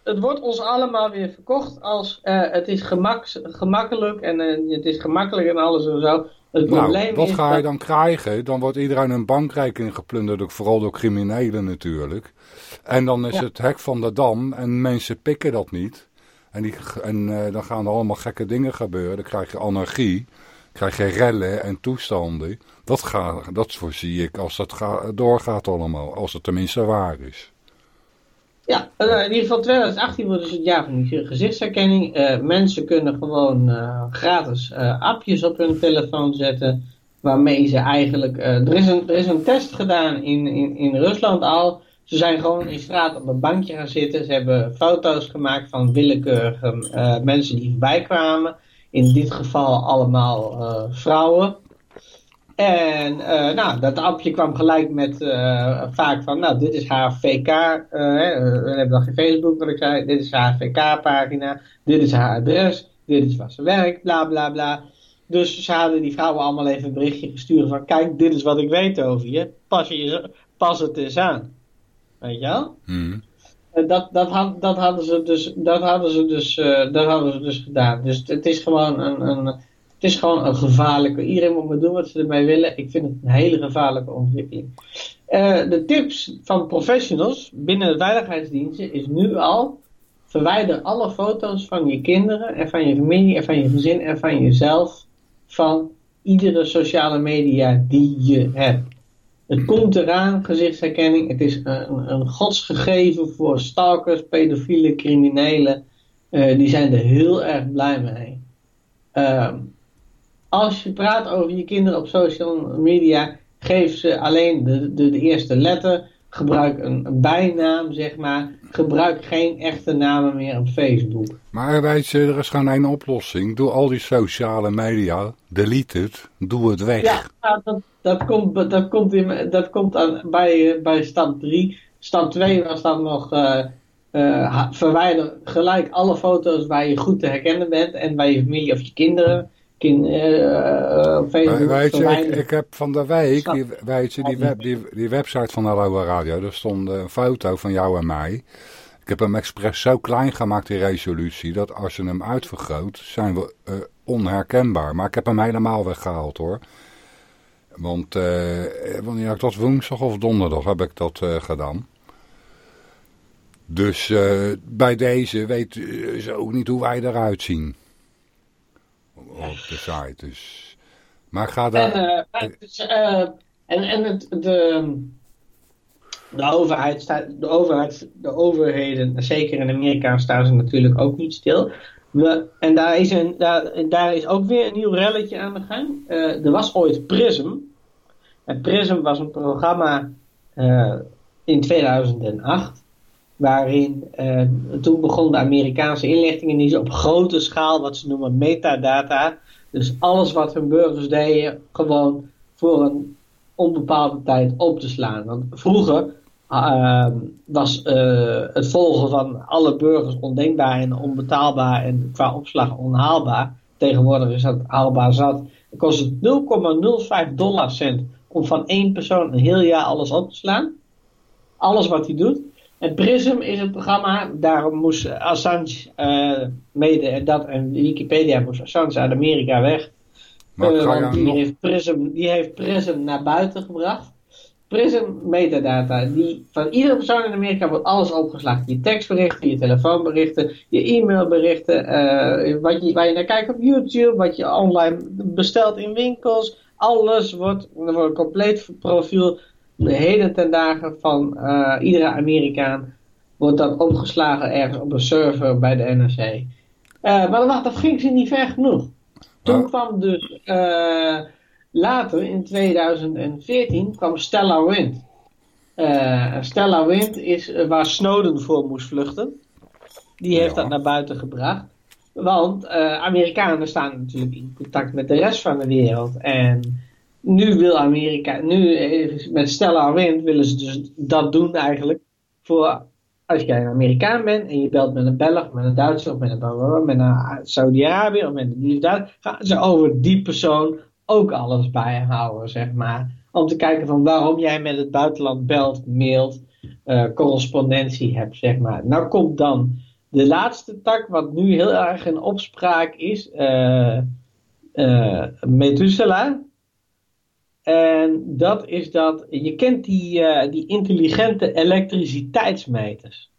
het wordt ons allemaal weer verkocht als uh, het is gemak, gemakkelijk en het is gemakkelijk en alles en zo. Het nou, wat ga je dan krijgen? Dan wordt iedereen een bankrekening geplunderd, vooral door criminelen natuurlijk. En dan is het hek van de dam en mensen pikken dat niet. En, die, en uh, dan gaan er allemaal gekke dingen gebeuren. Dan krijg je anarchie, krijg je rellen en toestanden. Dat, ga, dat voorzie ik als dat ga, doorgaat allemaal, als het tenminste waar is. Ja, eh, in ieder geval 2018 wordt dus het jaar van gezichtsherkenning. Uh, mensen kunnen gewoon uh, gratis appjes op hun telefoon zetten. Waarmee ze eigenlijk... er, is een, er is een test gedaan in, in, in Rusland al. Ze zijn gewoon in straat op een bankje gaan zitten. Ze hebben foto's gemaakt van willekeurige mensen die voorbij kwamen. In dit geval allemaal vrouwen. En uh, nou, dat appje kwam gelijk met uh, vaak van, nou, dit is haar VK. Uh, we hebben nog geen Facebook, wat ik zei. Dit is haar VK-pagina. Dit is haar adres. Dit is waar ze werkt, bla bla bla. Dus ze hadden die vrouwen allemaal even een berichtje gestuurd van, kijk, dit is wat ik weet over je. Pas, je, pas het eens aan. Weet je wel? Hmm. Dat, dat, had, dat hadden ze dus, dat hadden ze dus, dat hadden ze dus gedaan. Dus het is gewoon een, een het is gewoon een gevaarlijke. Iedereen moet maar doen wat ze ermee willen. Ik vind het een hele gevaarlijke ontwikkeling. Uh, de tips van professionals binnen de veiligheidsdiensten is nu al. Verwijder alle foto's van je kinderen en van je familie en van je gezin en van jezelf van iedere sociale media die je hebt. Het komt eraan, gezichtsherkenning. Het is een, een godsgegeven voor stalkers, pedofielen, criminelen. Uh, die zijn er heel erg blij mee. Uh, als je praat over je kinderen op social media, geef ze alleen de, de, de eerste letter. Gebruik een, een, bijnaam, zeg maar. Gebruik geen echte namen meer op Facebook. Maar weet je, er is gewoon één oplossing. Doe al die sociale media, delete het, doe het weg. Ja, nou, dat, dat komt, dat komt, in, dat komt aan, bij, bij stand 3. Stand 2 was dan nog... Uh, uh, verwijder gelijk alle foto's waar je goed te herkennen bent en bij je familie of je kinderen Kin, uh, weet je, ik, ik, heb van de week, die, weet je, die, web, die, die website van Aloha Radio, daar stond een foto van jou en mij. Ik heb hem expres zo klein gemaakt, die resolutie, dat als je hem uitvergroot, zijn we uh, onherkenbaar. Maar ik heb hem helemaal weggehaald hoor. Want uh, wanneer ik dat woensdag of donderdag heb ik dat uh, gedaan. Dus bij deze weet ze ook niet hoe wij eruit zien op de site. Dus. Maar ga daar... En, dus, uh, en, en het, de, de, overheid staat, de, overheid, de overheden, zeker in Amerika, staan ze natuurlijk ook niet stil. We, en daar is, een, daar, daar is ook weer een nieuw relletje aan de gang. Uh, er was ooit Prism. En Prism was een programma in 2008 waarin uh, toen begon de Amerikaanse inlichtingendienst op grote schaal wat ze noemen metadata. Dus alles wat hun burgers deden, gewoon voor een onbepaalde tijd op te slaan. Want vroeger uh, was uh, het volgen van alle burgers ondenkbaar en onbetaalbaar en qua opslag onhaalbaar. Tegenwoordig is dat haalbaar zat. Het kost het 0,05 dollar cent om van één persoon een heel jaar alles op te slaan. Alles wat hij doet. En PRISM is het programma, daarom moest Assange uh, mede en dat en Wikipedia moest Assange uit Amerika weg. Maar uh, die, nog... heeft PRISM, die heeft PRISM naar buiten gebracht. Prism metadata, die van iedere persoon in Amerika wordt alles opgeslagen. Je tekstberichten, je telefoonberichten, je e-mailberichten, uh, wat je, waar je naar kijkt op YouTube, wat je online bestelt in winkels. Alles wordt, er wordt een compleet profiel heden ten dagen van uh, iedere Amerikaan wordt dat opgeslagen ergens op een server bij de NRC. Uh, maar wacht, dat ging ze niet ver genoeg. Toen kwam dus later, in 2014, kwam Stella Wind. Stella Wind is waar Snowden voor moest vluchten. Die heeft dat naar buiten gebracht. Want Amerikanen staan natuurlijk in contact met de rest van de wereld. En nu wil Amerika, nu met Stella Wind willen ze dus dat doen eigenlijk. Voor als jij een Amerikaan bent en je belt met een Belg, met een Duitser of met een, met een Saudi-Arabië of met een liefde, gaan ze over die persoon ook alles bijhouden, zeg maar. Om te kijken van waarom jij met het buitenland belt, mailt, uh, correspondentie hebt, zeg maar. Nou komt dan de laatste tak, wat nu heel erg in opspraak is, uh, Methuselah. En dat is dat, je kent die, die intelligente elektriciteitsmeters.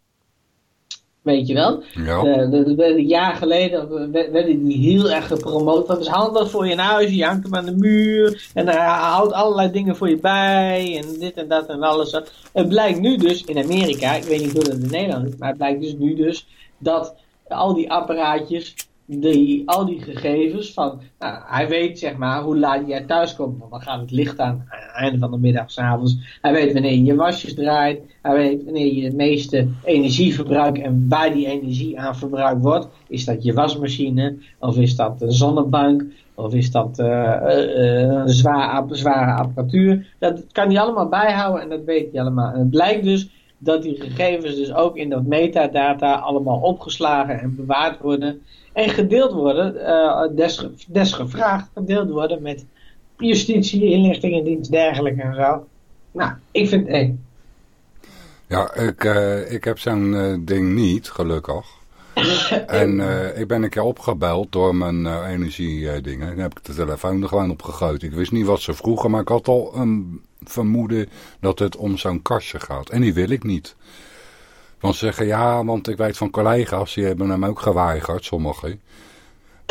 Weet je wel? Ja. Uh, een jaar geleden werden die heel erg gepromoot. Dat is handig voor je in huis. Je hangt hem aan de muur. En hij houdt allerlei dingen voor je bij. En dit en dat en alles. Het blijkt nu dus in Amerika. Ik weet niet hoe dat in Nederland is. Maar het blijkt dus nu dus dat al die apparaatjes die, al die gegevens van, nou, hij weet zeg maar hoe laat jij thuis komt, want dan gaat het licht aan, aan het einde van de middag, s'avonds. Hij weet wanneer je je wasjes draait, hij weet wanneer je het meeste energie verbruikt en waar die energie aan verbruikt wordt. Is dat je wasmachine, of is dat een zonnebank, of is dat uh, uh, een zwaar, zware apparatuur. Dat kan hij allemaal bijhouden en dat weet hij allemaal. En het blijkt dus dat die gegevens dus ook in dat metadata allemaal opgeslagen en bewaard worden. En gedeeld worden, uh, des, desgevraagd gedeeld worden met justitie, inlichtingendienst, dergelijke en zo. Nou, ik vind het één. Ja, ik, uh, ik heb zo'n uh, ding niet, gelukkig. en ik ben een keer opgebeld door mijn energiedingen. Dan heb ik de telefoon er gewoon op gegooid. Ik wist niet wat ze vroegen, maar ik had al een vermoeden dat het om zo'n kastje gaat. En die wil ik niet. Ze zeggen ja, want ik weet van collega's, die hebben hem ook geweigerd, sommigen.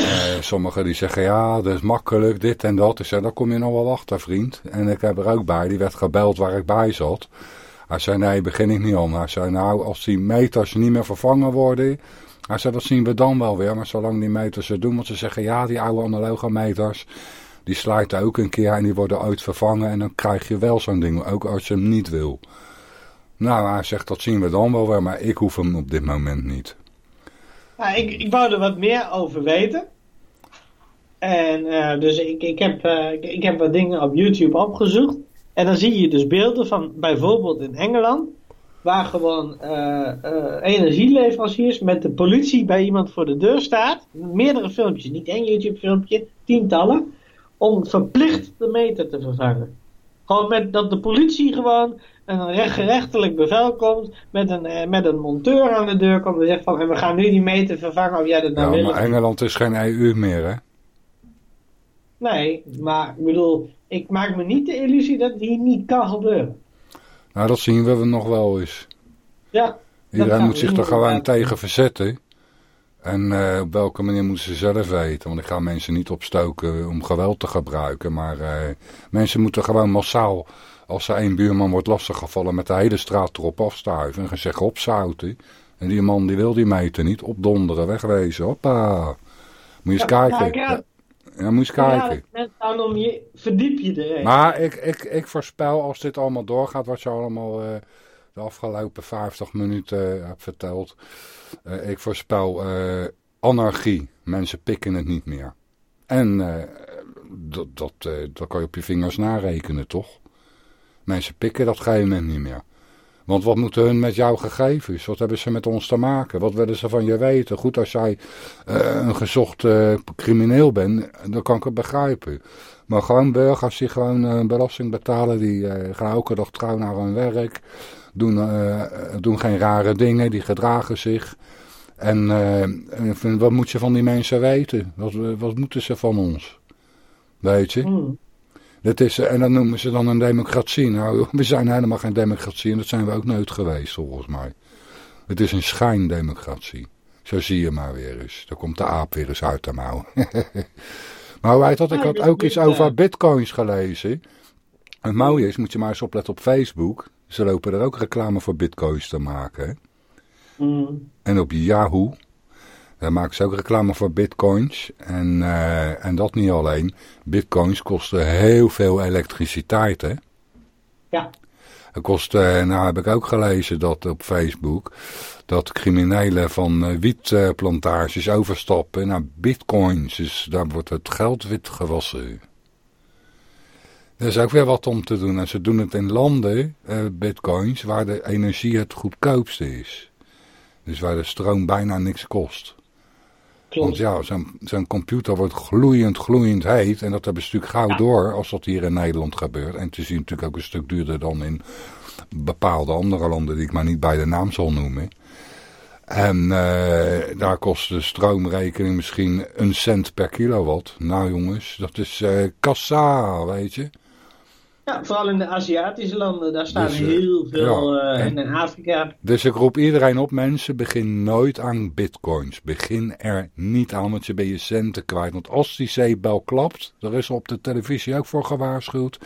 Uh, sommigen die zeggen ja, dat is makkelijk, dit en dat. Ik zeg, dan kom je nog wel wachten, vriend. En ik heb er ook bij, die werd gebeld waar ik bij zat. Hij zei, nee, begin ik niet om. Hij zei, nou, als die meters niet meer vervangen worden... Hij zei, dat zien we dan wel weer. Maar zolang die meters het doen, want ze zeggen, ja, die oude analoge meters... die sluiten ook een keer en die worden uitvervangen. En dan krijg je wel zo'n ding, ook als je hem niet wil. Nou, hij zegt dat zien we dan wel weer, maar ik hoef hem op dit moment niet. Nou, ik, ik wou er wat meer over weten. En uh, dus ik, ik, heb, uh, ik, heb wat dingen op YouTube opgezocht. En dan zie je dus beelden van bijvoorbeeld in Engeland. Waar gewoon uh, energieleveranciers met de politie bij iemand voor de deur staat. Meerdere filmpjes, niet één YouTube filmpje, tientallen. Om verplicht de meter te vervangen. Gewoon met dat de politie gewoon een gerechtelijk bevel komt, met een, eh, met een monteur aan de deur komt en zegt van, en we gaan nu die meter vervangen of jij dat nou ja, wil. maar Engeland is geen EU meer, hè? Nee, maar ik bedoel, ik maak me niet de illusie dat die niet kan gebeuren. Nou, dat zien we nog wel eens. Ja. Iedereen moet zich er gewoon tegen verzetten. En uh, op welke manier moeten ze zelf weten. Want ik ga mensen niet opstoken om geweld te gebruiken. Maar uh, mensen moeten gewoon massaal als er één buurman wordt lastiggevallen met de hele straat erop afstuiven en zeggen opzouten. En die man die wil die meter niet opdonderen, wegwezen. Hoppa. Moet je eens kijken. Ja, ja, moet je eens kijken. Ja, dan je, verdiep je erin. Maar ik, ik, ik voorspel als dit allemaal doorgaat, wat je allemaal uh, de afgelopen 50 minuten hebt verteld. Uh, ik voorspel anarchie. Mensen pikken het niet meer. En dat, dat, dat kan je op je vingers narekenen, toch? Mensen pikken dat gegeven niet meer. Want wat moeten hun met jouw gegevens? Wat hebben ze met ons te maken? Wat willen ze van je weten? Goed, als jij uh, een gezocht uh, crimineel bent, dan kan ik het begrijpen. Maar gewoon burgers die gewoon uh, belasting betalen, die gaan elke dag trouw naar hun werk. doen, doen geen rare dingen, die gedragen zich. En wat moet je van die mensen weten? Wat, wat moeten ze van ons? Weet je? Hmm. Dat is, en dat noemen ze dan een democratie. Nou, we zijn helemaal geen democratie en dat zijn we ook nooit geweest volgens mij. Het is een schijndemocratie. Zo zie je maar weer eens. Daar komt de aap weer eens uit de mouw. maar weet dat, ik had ook iets over bitcoins gelezen. Het mooie is, moet je maar eens opletten op Facebook. Ze lopen er ook reclame voor bitcoins te maken. Mm. En op Yahoo, daar maken ze ook reclame voor bitcoins. En, uh, en dat niet alleen. Bitcoins kosten heel veel elektriciteit, hè? Ja. Het kost, uh, nou heb ik ook gelezen dat op Facebook, dat criminelen van uh, wietplantages overstappen naar bitcoins. Dus daar wordt het geld wit gewassen. Er is ook weer wat om te doen. En ze doen het in landen, bitcoins, waar de energie het goedkoopste is. Dus waar de stroom bijna niks kost. Want ja, zo'n computer wordt gloeiend, gloeiend heet. En dat hebben ze natuurlijk gauw door als dat hier in Nederland gebeurt. En het is natuurlijk ook een stuk duurder dan in bepaalde andere landen die ik maar niet bij de naam zal noemen. En uh, daar kost de stroomrekening misschien een cent per kilowatt. Nou jongens, dat is uh, kassa, weet je. Ja, vooral in de Aziatische landen, daar staan dus, eh, heel veel, ja, uh, en in Afrika. Dus ik roep iedereen op, mensen, begin nooit aan bitcoins. Begin er niet aan, want je ben je centen kwijt. Want als die zeepbel klapt, daar is op de televisie ook voor gewaarschuwd.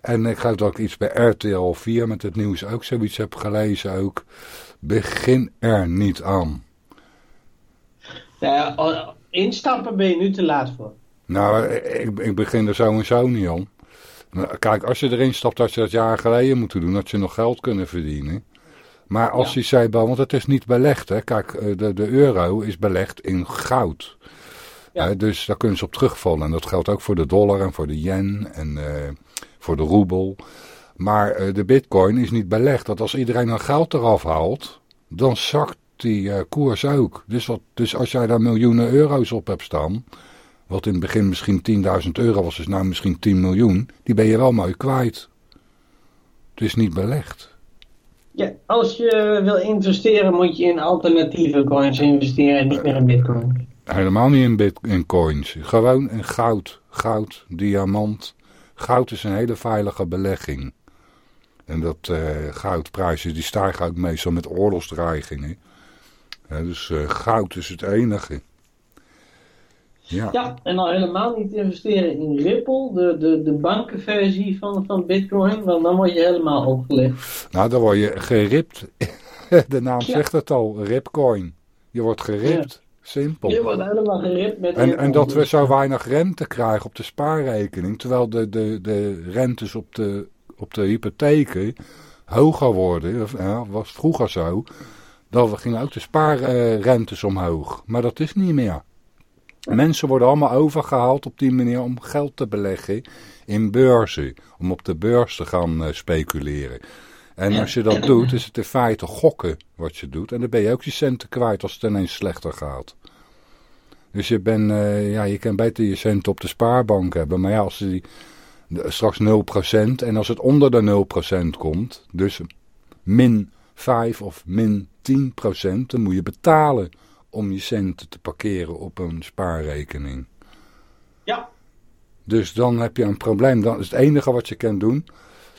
En ik geloof dat ik iets bij RTL 4 met het nieuws ook zoiets heb gelezen ook. Begin er niet aan. Ja, instappen ben je nu te laat voor. Nou, ik, ik begin er zo en zo niet aan. Kijk, als je erin stapt, had je dat jaar geleden moeten doen, had je nog geld kunnen verdienen. Maar als ja. zei, want het is niet belegd, hè. Kijk, eh, de, de euro is belegd in goud. Ja. dus daar kunnen ze op terugvallen. En dat geldt ook voor de dollar en voor de yen en uh, voor de roebel. Maar uh, de bitcoin is niet belegd. Dat als iedereen dan geld eraf haalt, dan zakt die uh, koers ook. Dus, wat, dus als jij daar miljoenen euro's op hebt staan, wat in het begin misschien 10.000 euro was, is nou misschien 10 miljoen. Die ben je wel mooi kwijt. Het is niet belegd. Ja, als je wil investeren moet je in alternatieve coins investeren en niet meer in bitcoin. Helemaal niet in bitcoins. Gewoon in goud. Goud, diamant. Goud is een hele veilige belegging. En dat uh, goudprijzen die stijgen ook meestal met oorlogsdreigingen. dus uh, goud is het enige. Ja. ja, en dan helemaal niet investeren in Ripple, de, de, de bankenversie van, van Bitcoin, want dan word je helemaal opgelegd. Nou, dan word je geript. De naam zegt het al, Ripcoin. Je wordt geript. Simpel. Je wordt helemaal geript met en, en dat we zo weinig rente krijgen op de spaarrekening, terwijl de, de, de rentes op de, op de hypotheken hoger worden, of, ja, was vroeger zo, dan gingen ook de spaarrentes omhoog. Maar dat is niet meer. Mensen worden allemaal overgehaald op die manier om geld te beleggen in beurzen. Om op de beurs te gaan uh, speculeren. En als je dat doet, is het in feite gokken wat je doet. En dan ben je ook je centen kwijt als het ineens slechter gaat. Dus je, bent, uh, ja, je kan beter je centen op de spaarbank hebben. Maar ja, als die straks 0% en als het onder de 0% komt, dus min 5 of min 10%, dan moet je betalen om je centen te parkeren op een spaarrekening. Ja. Dus dan heb je een probleem. Dan is het enige wat je kan doen,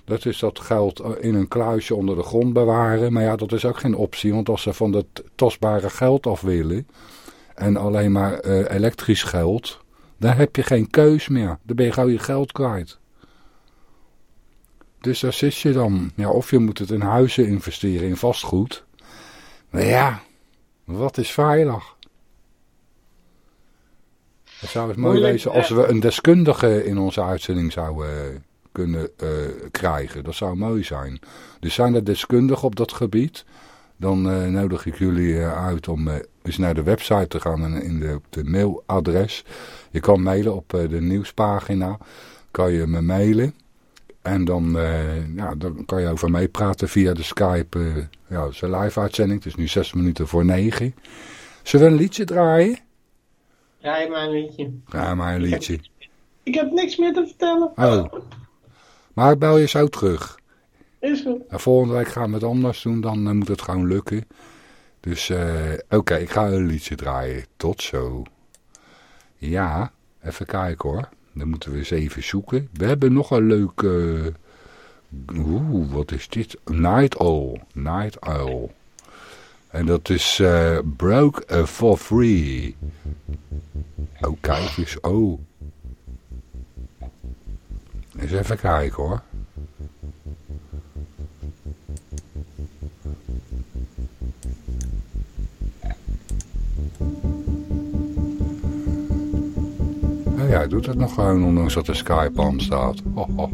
dat is dat geld in een kluisje onder de grond bewaren. Maar ja, dat is ook geen optie, want als ze van het tastbare geld af willen en alleen maar uh, elektrisch geld, dan heb je geen keus meer. Dan ben je gauw je geld kwijt. Dus daar zit je dan. Ja, of je moet het in huizen investeren, in vastgoed. Maar ja, wat is veilig? Het zou eens mooi wezen als we een deskundige in onze uitzending zouden eh, kunnen uh, krijgen. Dat zou mooi zijn. Dus zijn er deskundigen op dat gebied? Dan uh, nodig ik jullie uit om eens naar de website te gaan en in de, de mailadres. Je kan mailen op de nieuwspagina. Kan je me mailen. En dan, ja, dan kan je over meepraten via de Skype ja, het is een live uitzending. Het is nu zes minuten voor negen. Zullen we een liedje draaien? Draai maar een liedje. Draai maar een liedje. Ik heb, niks meer te vertellen. Oh. Maar bel je zo terug. Is goed. En volgende week gaan we het anders doen, dan moet het gewoon lukken. Dus oké, ik ga een liedje draaien. Tot zo. Ja, even kijken hoor. Dan moeten we eens even zoeken. We hebben nog een leuke... Oeh, wat is dit? Night Owl. Night Owl. En dat is uh, Broke for Free. Oh, kijk eens. Oh. Eens even kijken hoor. Ja, hij doet het nog gewoon, ondanks dat de Skype aan staat. Ho.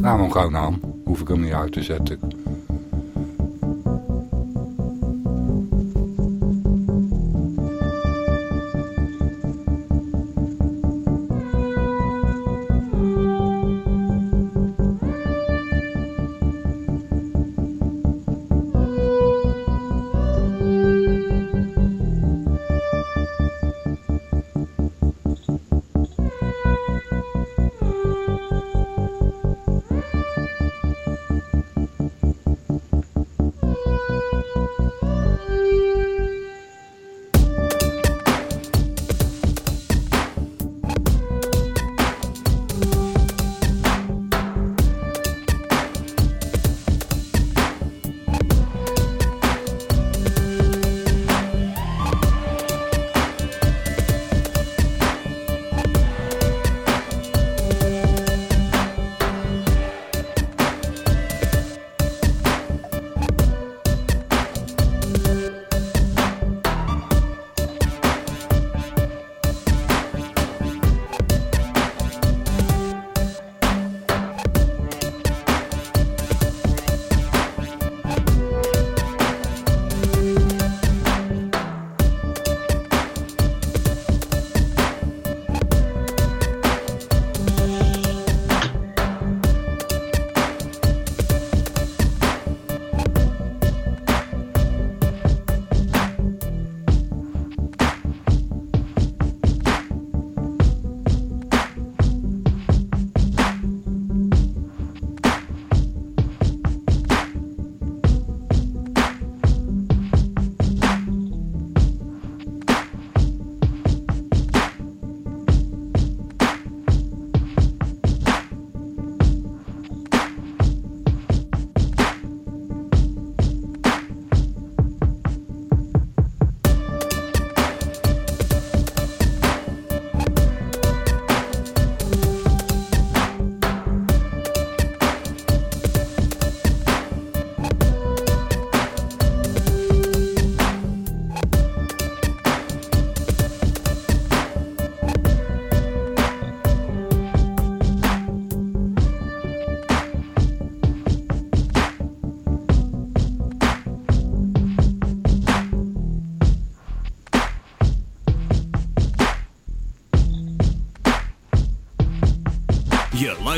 Nou, hem gewoon aan. Hoef ik hem niet uit te zetten.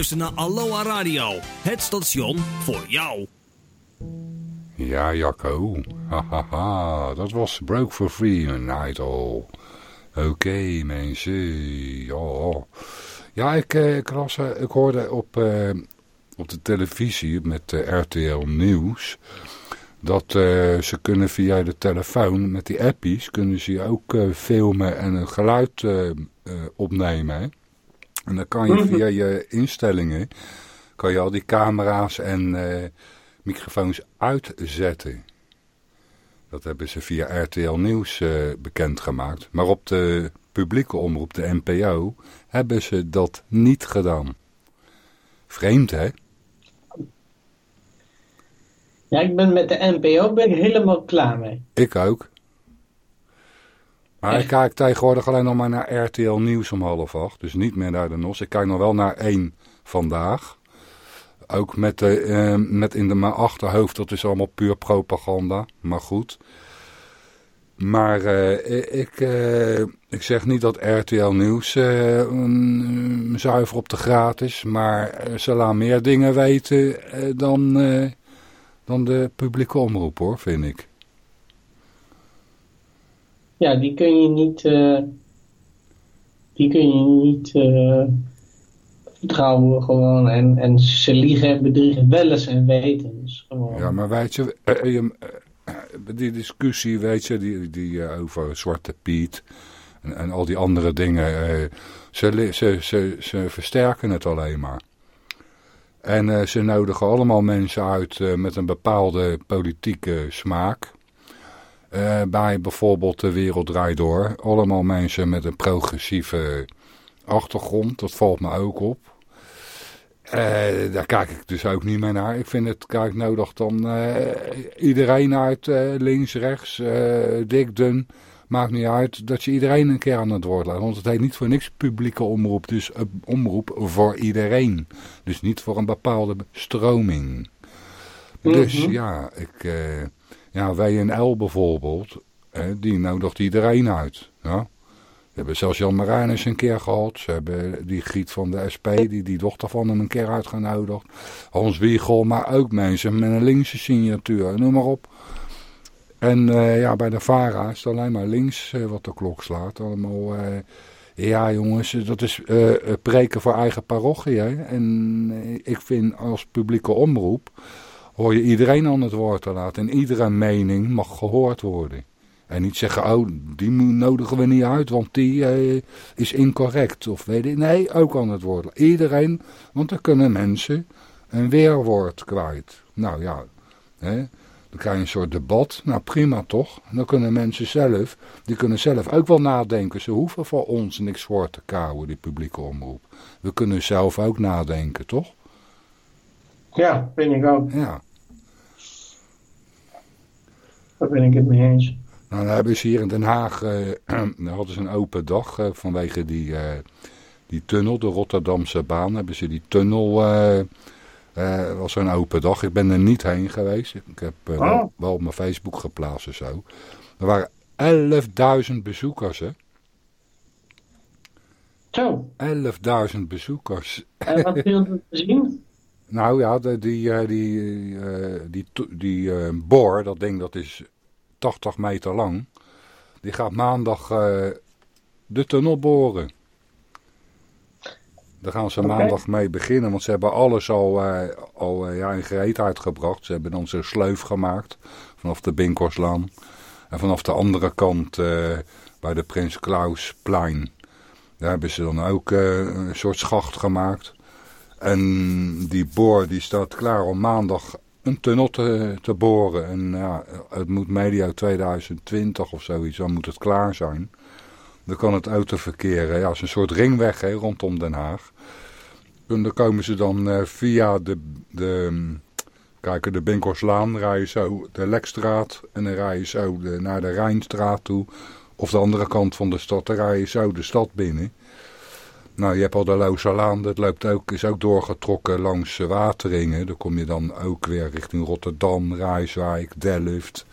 Luistert naar Aloha Radio, het station voor jou. Ja, Jacco. Hahaha, dat was Broke for Free, Night All. Oké, mensen. Ja, ja ik, eh, ik, eh, ik hoorde op, uh, op de televisie met RTL Nieuws... dat ze kunnen via de telefoon, met die appies... kunnen ze ook filmen en een geluid opnemen? En dan kan je mhm. via je instellingen, kan je al die camera's en uh, microfoons uitzetten. Dat hebben ze via RTL Nieuws uh, bekendgemaakt. Maar op de publieke omroep, de NPO, hebben ze dat niet gedaan. Vreemd, hè? Ja, ik ben met de NPO ben ik helemaal klaar mee. Ik ook. Maar ik kijk tegenwoordig alleen nog maar naar RTL Nieuws om half acht. Dus niet meer naar de NOS. Ik kijk nog wel naar één vandaag. Ook met, de, eh, met in de mijn achterhoofd, dat is allemaal puur propaganda. Maar goed. Maar uh, ik, uh, ik zeg niet dat RTL Nieuws uh, zuiver op de gratis. Maar ze laat meer dingen weten dan, dan de publieke omroep hoor, vind ik ja, die kun je niet, uh, die kun je niet uh, vertrouwen gewoon. En, en ze liegen en bedriegen wel eens en weten. Dus gewoon... Ja, maar weet je, uh, die discussie, weet je, die, die over Zwarte Piet en, en, al die andere dingen, ze, ze, ze, ze versterken het alleen maar. En ze nodigen allemaal mensen uit met een bepaalde politieke smaak. Uh, bij bijvoorbeeld De Wereld Draait Door. Allemaal mensen met een progressieve achtergrond. Dat valt me ook op. Uh, daar kijk ik dus ook niet meer naar. Ik vind het kijk nodig dan uh, iedereen uit links, rechts, dik, dun. Maakt niet uit dat je iedereen een keer aan het woord laat. Want het heet niet voor niks publieke omroep. Dus een omroep voor iedereen. Dus niet voor een bepaalde stroming. Dus mhm. ja, ik... Ja, WNL bijvoorbeeld, hè, die nodigt iedereen uit. Ja. We hebben zelfs Jan Marijnus een keer gehad. Ze hebben die Griet van de SP, die, die dochter van hem een keer uitgenodigd. Hans Wiegel, maar ook mensen met een linkse signatuur, noem maar op. En uh, ja, bij de VARA is het alleen maar links uh, wat de klok slaat. Allemaal, uh, ja jongens, dat is preken voor eigen parochie. En ik vind als publieke omroep hoor je iedereen aan het woord te laten. En iedere mening mag gehoord worden. En niet zeggen, oh, die nodigen we niet uit, want die eh, is incorrect. Of weet ik, nee, ook aan het woord. Iedereen, want dan kunnen mensen een weerwoord kwijt. Nou ja, hè, dan krijg je een soort debat. Nou prima toch. Dan kunnen mensen zelf, die kunnen zelf ook wel nadenken. Ze hoeven voor ons niks voor te kouwen, die publieke omroep. We kunnen zelf ook nadenken, toch? Ja, vind ik ook. Ja. Daar ben ik het mee eens. Nou, dan hebben ze hier in Den Haag, uh, hadden ze een open dag uh, vanwege die, uh, die tunnel, de Rotterdamse baan. Hebben ze die tunnel, was een open dag. Ik ben er niet heen geweest. Ik heb oh. wel, wel, op mijn Facebook geplaatst en zo. Er waren 11.000 bezoekers, hè. Zo. 11.000 bezoekers. En wat viel te zien? Nou ja, die, die, die, uh, die, die uh, boor, dat ding dat is 80 meter lang. Die gaat maandag uh, de tunnel boren. Daar gaan ze okay. maandag mee beginnen, want ze hebben alles al, al ja, in gereedheid gebracht. Ze hebben dan zo'n sleuf gemaakt vanaf de Binkorslaan. En vanaf de andere kant bij de Prins Klausplein. Daar hebben ze dan ook een soort schacht gemaakt. En die boor die staat klaar om maandag een tunnel te, boren. En ja, het moet medio 2020 of zoiets, dan moet het klaar zijn. Dan kan het autoverkeer, ja, het is een soort ringweg hè, rondom Den Haag. En dan komen ze dan uh, via de, de, kijk, de Binkorslaan, rijden zo de Lekstraat en dan rijden zo de, naar de Rijnstraat toe. Of de andere kant van de stad, dan rijden zo de stad binnen. Nou, je hebt al de Lausalaan, dat loopt ook, is ook doorgetrokken langs Wateringen. Dan kom je dan ook weer richting Rotterdam, Rijswijk, Delft.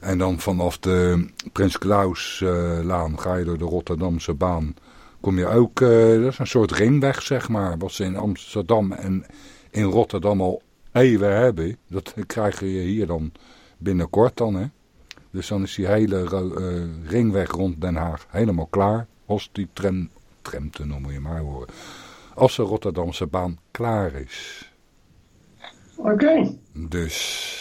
En dan vanaf de Prins Klauslaan ga je door de Rotterdamse baan. Kom je ook, uh, dat is een soort ringweg zeg maar, wat ze in Amsterdam en in Rotterdam al eeuwen hebben. Dat krijg je hier dan binnenkort dan, hè. Dus dan is die hele ringweg rond Den Haag helemaal klaar. Als die tram tramtunnel moet je maar horen. Als de Rotterdamse baan klaar is. Oké. Dus...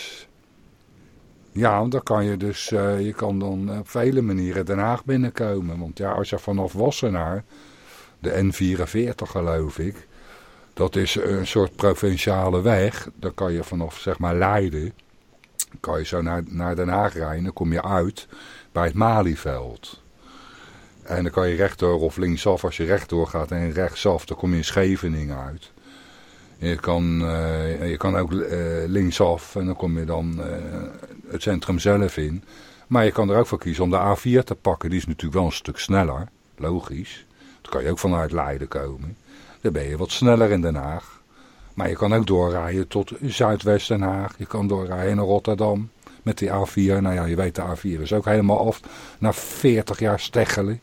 Ja, dan kan je dus, uh, je kan dan op vele manieren Den Haag binnenkomen. Want ja, als je vanaf Wassenaar, de N44 geloof ik, dat is een soort provinciale weg. Dan kan je vanaf, zeg maar, Leiden, kan je zo naar, naar Den Haag rijden. Dan kom je uit bij het Malieveld. En dan kan je rechtdoor of linksaf. Als je rechtdoor gaat en rechtsaf, dan kom je in Scheveningen uit. je kan, uh, je kan ook uh, linksaf en dan kom je dan uh, het centrum zelf in. Maar je kan er ook voor kiezen om de A4 te pakken. Die is natuurlijk wel een stuk sneller, logisch. Dan kan je ook vanuit Leiden komen. Dan ben je wat sneller in Den Haag. Maar je kan ook doorrijden tot Zuidwest Den Haag. Je kan doorrijden naar Rotterdam met die A4. Nou ja, je weet de A4 is ook helemaal af. Na 40 jaar steggelen.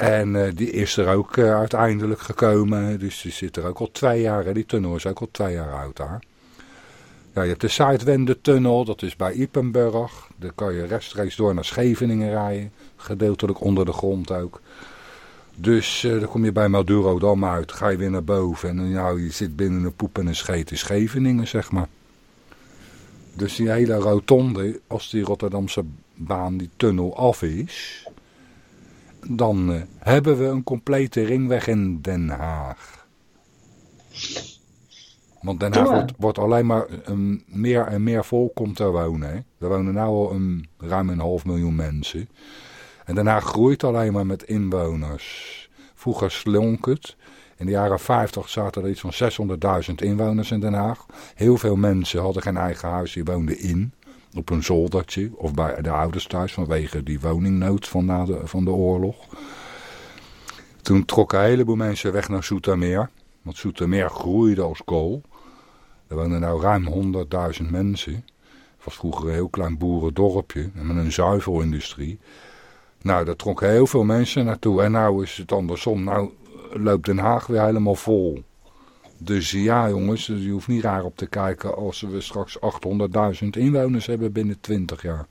En uh, die is er ook uh, uiteindelijk gekomen. Dus die zit er ook al twee jaar. Die tunnel is ook al twee jaar oud daar. Ja, je hebt de Zuidwende-tunnel. Dat is bij Ipenburg. Daar kan je rechtstreeks door naar Scheveningen rijden. Gedeeltelijk onder de grond ook. Dus uh, dan kom je bij Maduro dan uit, ga je weer naar boven. En nou, je zit binnen een poep en een scheet in Scheveningen, zeg maar. Dus die hele rotonde, als die Rotterdamse baan, die tunnel af is... dan uh, hebben we een complete ringweg in Den Haag. Want Den Haag wordt, wordt, alleen maar um, meer en meer volk komt te wonen. Hè? Er wonen nu al een, ruim een half miljoen mensen... En daarna groeit alleen maar met inwoners. Vroeger slonk het. In de jaren 50 zaten er iets van 600.000 inwoners in Den Haag. Heel veel mensen hadden geen eigen huis, die woonden in. Op een zoldertje of bij de ouders thuis vanwege die woningnood van, na de, van de oorlog. Toen trokken een heleboel mensen weg naar Soetermeer. Want Soetermeer groeide als kool. Er woonden nou ruim 100.000 mensen. Het was vroeger een heel klein boerendorpje met een zuivelindustrie. Nou, daar trokken heel veel mensen naartoe. En nou is het andersom. Nou loopt Den Haag weer helemaal vol. Dus ja, jongens, je hoeft niet raar op te kijken als we straks 800.000 inwoners hebben binnen 20 jaar.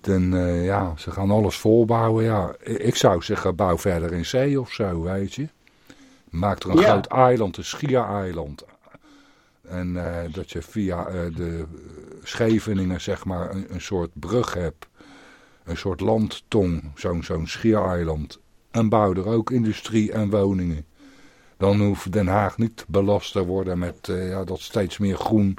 Dan, uh, ja, ze gaan alles volbouwen. Ja, ik zou zeggen, bouw verder in zee of zo, weet je. Maak er een groot eiland, een schiereiland. En uh, dat je via uh, de Scheveningen, zeg maar, een, een soort brug hebt een soort landtong, zo'n zo'n schiereiland. En bouw er ook industrie en woningen. Dan hoeft Den Haag niet belast te worden met uh, ja, dat steeds meer groen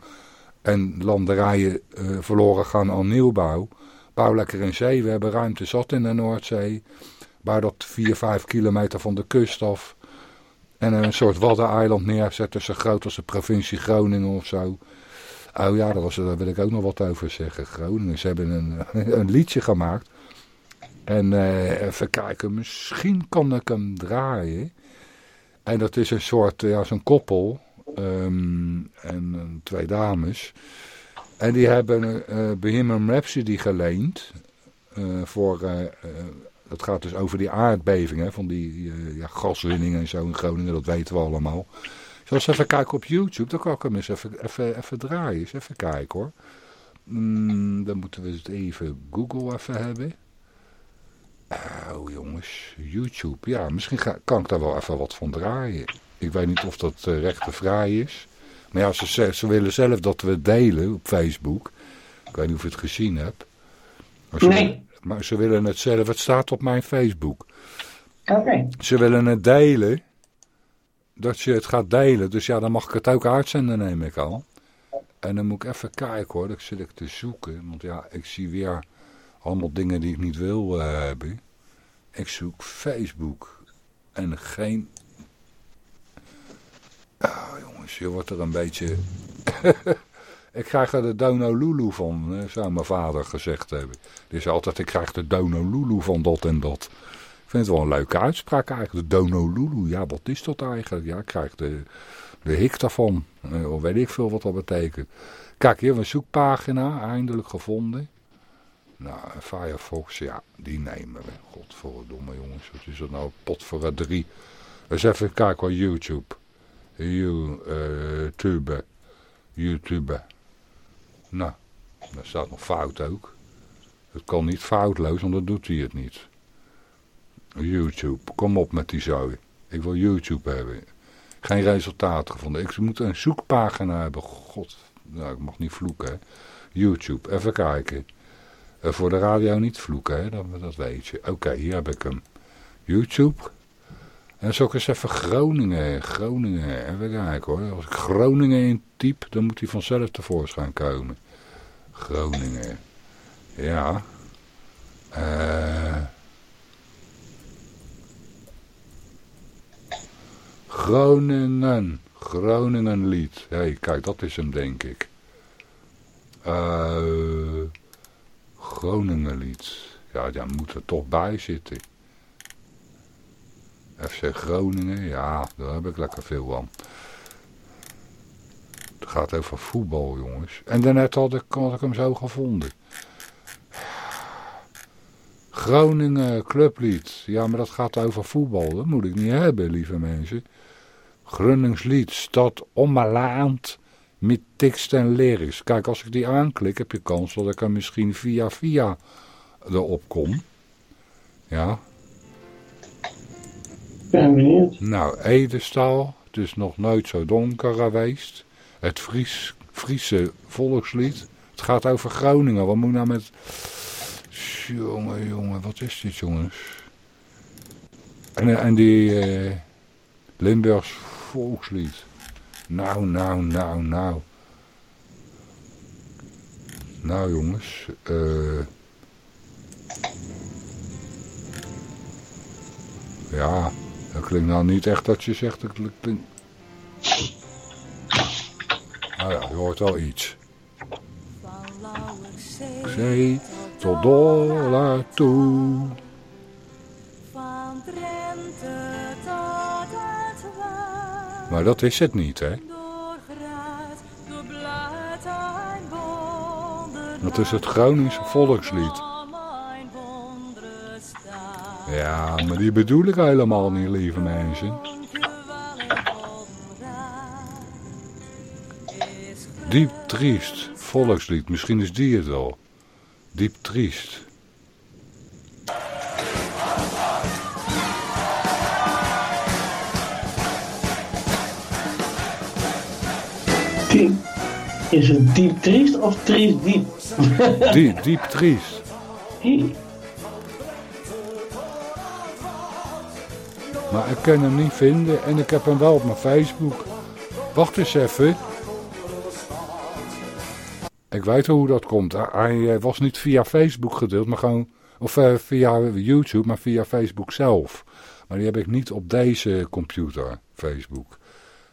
en landerijen uh, verloren gaan aan nieuwbouw. Bouw lekker in zee, we hebben ruimte zat in de Noordzee. Bouw dat 4, 5 kilometer van de kust af. En een soort waddeneiland neerzetten, zo groot als de provincie Groningen of zo. Oh ja, daar, was, wil ik ook nog wat over zeggen. Groningen, ze hebben een, een liedje gemaakt. En uh, even kijken, misschien kan ik hem draaien. En dat is een soort, ja, zo'n koppel. Um, en uh, twee dames. En die hebben uh, Bohemian Rhapsody geleend. Uh, voor, dat gaat dus over die aardbevingen. Van die ja, en zo in Groningen, dat weten we allemaal. Eens even kijken op YouTube. Dan kan ik hem eens even, even, even draaien. Even kijken hoor. Mm, dan moeten we het even Google even hebben. Oh jongens, YouTube. Ja, misschien ga, kan ik daar wel even wat van draaien. Ik weet niet of dat uh, rechtenvrij is. Maar ja, ze, ze willen zelf dat we delen op Facebook. Ik weet niet of je het gezien hebt. Maar ze, nee. Maar ze willen het zelf. Het staat op mijn Facebook. Oké. Okay. Ze willen het delen dat je het gaat delen. Dus ja, dan mag ik het ook uitzenden, neem ik al. En dan moet ik even kijken hoor, dat zit ik te zoeken. Want ja, ik zie weer allemaal dingen die ik niet wil hebben. Ik zoek Facebook. En geen... Oh, jongens, je wordt er een beetje... ik krijg er de Donolulu van, eh, zou mijn vader gezegd hebben. Dus altijd, ik krijg de Donolulu van dat en dat vind het wel een leuke uitspraak eigenlijk. De Donolulu, ja wat is dat eigenlijk? Ja, ik krijg de, de hik daarvan. Uh, of weet ik veel wat dat betekent. Kijk, hier een zoekpagina, eindelijk gevonden. Nou, Firefox, ja, die nemen we. Godverdomme jongens, wat is dat nou? Pot voor het drie. Eens even kijken op YouTube. YouTube. YouTube. Nou, daar staat nog fout ook. Het kan niet foutloos, want dan doet hij het niet. YouTube. Kom op met die zooi. Ik wil YouTube hebben. Geen resultaat gevonden. Ik moet een zoekpagina hebben. God, nou, ik mag niet vloeken. YouTube, even kijken. Uh, voor de radio niet vloeken, hè? Dat, dat weet je. Oké, hier heb ik hem. YouTube. En zo eens even Groningen. Groningen, even kijken hoor. Als ik Groningen intyp, dan moet hij vanzelf tevoorschijn komen. Groningen. Ja. Eh... Groningen. Groningenlied. Hé, hey, kijk, dat is hem, denk ik. Uh, Groningenlied. Ja, daar moet er toch bij zitten. FC Groningen, ja, daar heb ik lekker veel van. Het gaat over voetbal, jongens. En daarnet had ik, had ik hem zo gevonden. Groningen clublied. Ja, maar dat gaat over voetbal. Dat moet ik niet hebben, lieve mensen. Grunningslied, stad onbelaand met tekst en lyrics. Kijk, als ik die aanklik, heb je kans dat ik er misschien via via erop kom. Ja. ben benieuwd. Nou, Edestal. Het is nog nooit zo donker geweest. Het Fries, Friese volkslied. Het gaat over Groningen. Wat moet nou met... Jongen, jongen, wat is dit, jongens? En, en die uh, Limburgs volkslied. Nou, nou, nou, nou. Nou, jongens. Uh, ja, dat klinkt nou niet echt dat je zegt... Dat klinkt... Nou ja, je hoort wel iets. Tot dollar toe. Van Drenthe Maar dat is het niet, hè? Dat is het Groningse volkslied. Ja, maar die bedoel ik helemaal niet, lieve mensen. Diep triest, volkslied, misschien is die het wel. Diep triest. Diep. Is het diep triest of triest diep? diep, diep triest. Maar ik kan hem niet vinden en ik heb hem wel op mijn Facebook. Wacht eens even. Ik weet hoe dat komt. Hij was niet via Facebook gedeeld, maar gewoon... Of uh, via YouTube, maar via Facebook zelf. Maar die heb ik niet op deze computer, Facebook.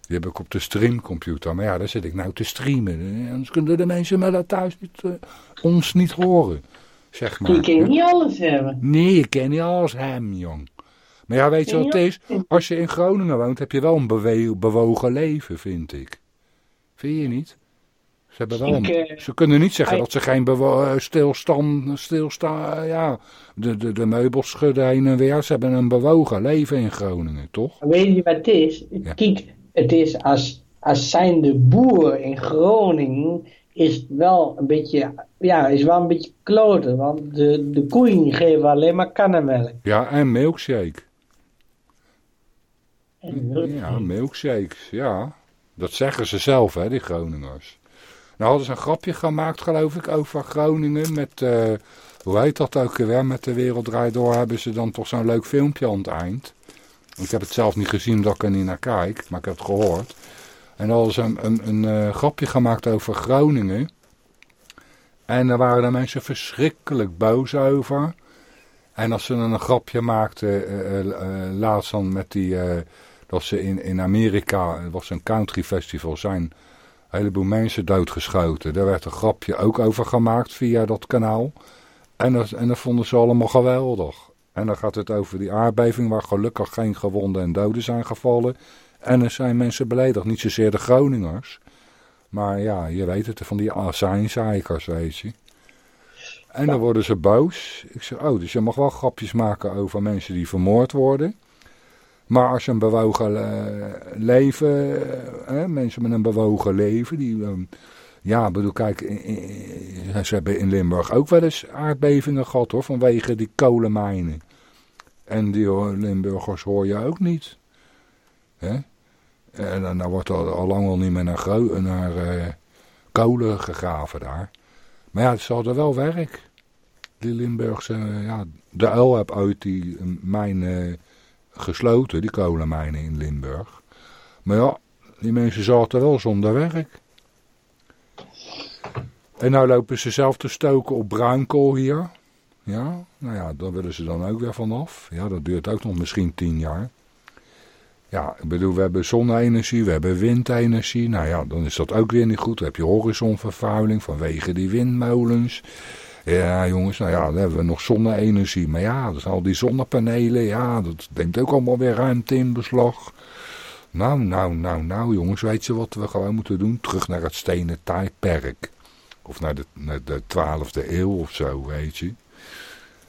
Die heb ik op de streamcomputer. Maar ja, daar zit ik nou te streamen. Anders kunnen de mensen maar dat thuis niet, uh, ons niet horen. Zeg maar. Je kan niet alles hebben. Nee, je kan niet alles hebben, jong. Maar ja, weet je wat het is? Als je in Groningen woont, heb je wel een bewogen leven, vind ik. Vind je niet? Ze, hebben wel eh, ze kunnen niet zeggen dat ze geen eh, stilstand, stilstaan, ja, de, de, de meubels schudden heen en weer. Ze hebben een bewogen leven in Groningen, toch? Weet je wat het is? Kijk, het is als, als zijnde boer in Groningen is het wel een beetje, ja, is wel een beetje kloten. Want de, de koeien geven alleen maar kannenmelk. Ja, en milkshake. Ja, milkshakes, ja. Dat zeggen ze zelf, hè, die Groningers. Nou hadden ze een grapje gemaakt, geloof ik, over Groningen. Met, uh, hoe heet dat ook weer, met de Wereld Draait Door hebben ze dan toch zo'n leuk filmpje aan het eind. Ik heb het zelf niet gezien omdat ik er niet naar kijk, maar ik heb het gehoord. En hadden ze een, een, een uh, grapje gemaakt over Groningen. En daar waren de mensen verschrikkelijk boos over. En als ze dan een grapje maakten, uh, laatst dan met die dat ze in, in Amerika, het was een country festival, zijn een heleboel mensen doodgeschoten. Daar werd een grapje ook over gemaakt via dat kanaal. En dat, en dat vonden ze allemaal geweldig. En dan gaat het over die aardbeving waar gelukkig geen gewonden en doden zijn gevallen. En er zijn mensen beledigd, niet zozeer de Groningers. Maar ja, je weet het, van die azijnzeikers, weet je. En dan worden ze boos. Ik zeg, oh, dus je mag wel grapjes maken over mensen die vermoord worden. Maar als je een bewogen uh, leven, uh, mensen met een bewogen leven, die, um, ja, bedoel, kijk, ze hebben in Limburg ook wel eens aardbevingen gehad hoor, vanwege die kolenmijnen. En die Limburgers hoor je ook niet. Hè? En dan, wordt er al lang wel niet meer naar, naar uh, kolen gegraven daar. Maar ja, ze hadden wel werk. Die Limburgse, ja, de uil heb uit die mijn gesloten, die kolenmijnen in Limburg. Maar ja, die mensen zaten wel zonder werk. En nou lopen ze zelf te stoken op bruinkool hier. Ja, nou ja, daar willen ze dan ook weer vanaf. Ja, dat duurt ook nog misschien tien jaar. Ja, ik bedoel, we hebben zonne-energie, we hebben windenergie. Nou ja, dan is dat ook weer niet goed. Dan heb je horizonvervuiling vanwege die windmolens. Ja, jongens, nou ja, dan hebben we nog zonne-energie. Maar ja, dus al die zonnepanelen, ja, dat neemt ook allemaal weer ruimte in beslag. Nou, nou, nou, nou, jongens, weet je wat we gewoon moeten doen? Terug naar het stenen tijdperk. Of naar de, naar de 12e eeuw of zo, weet je.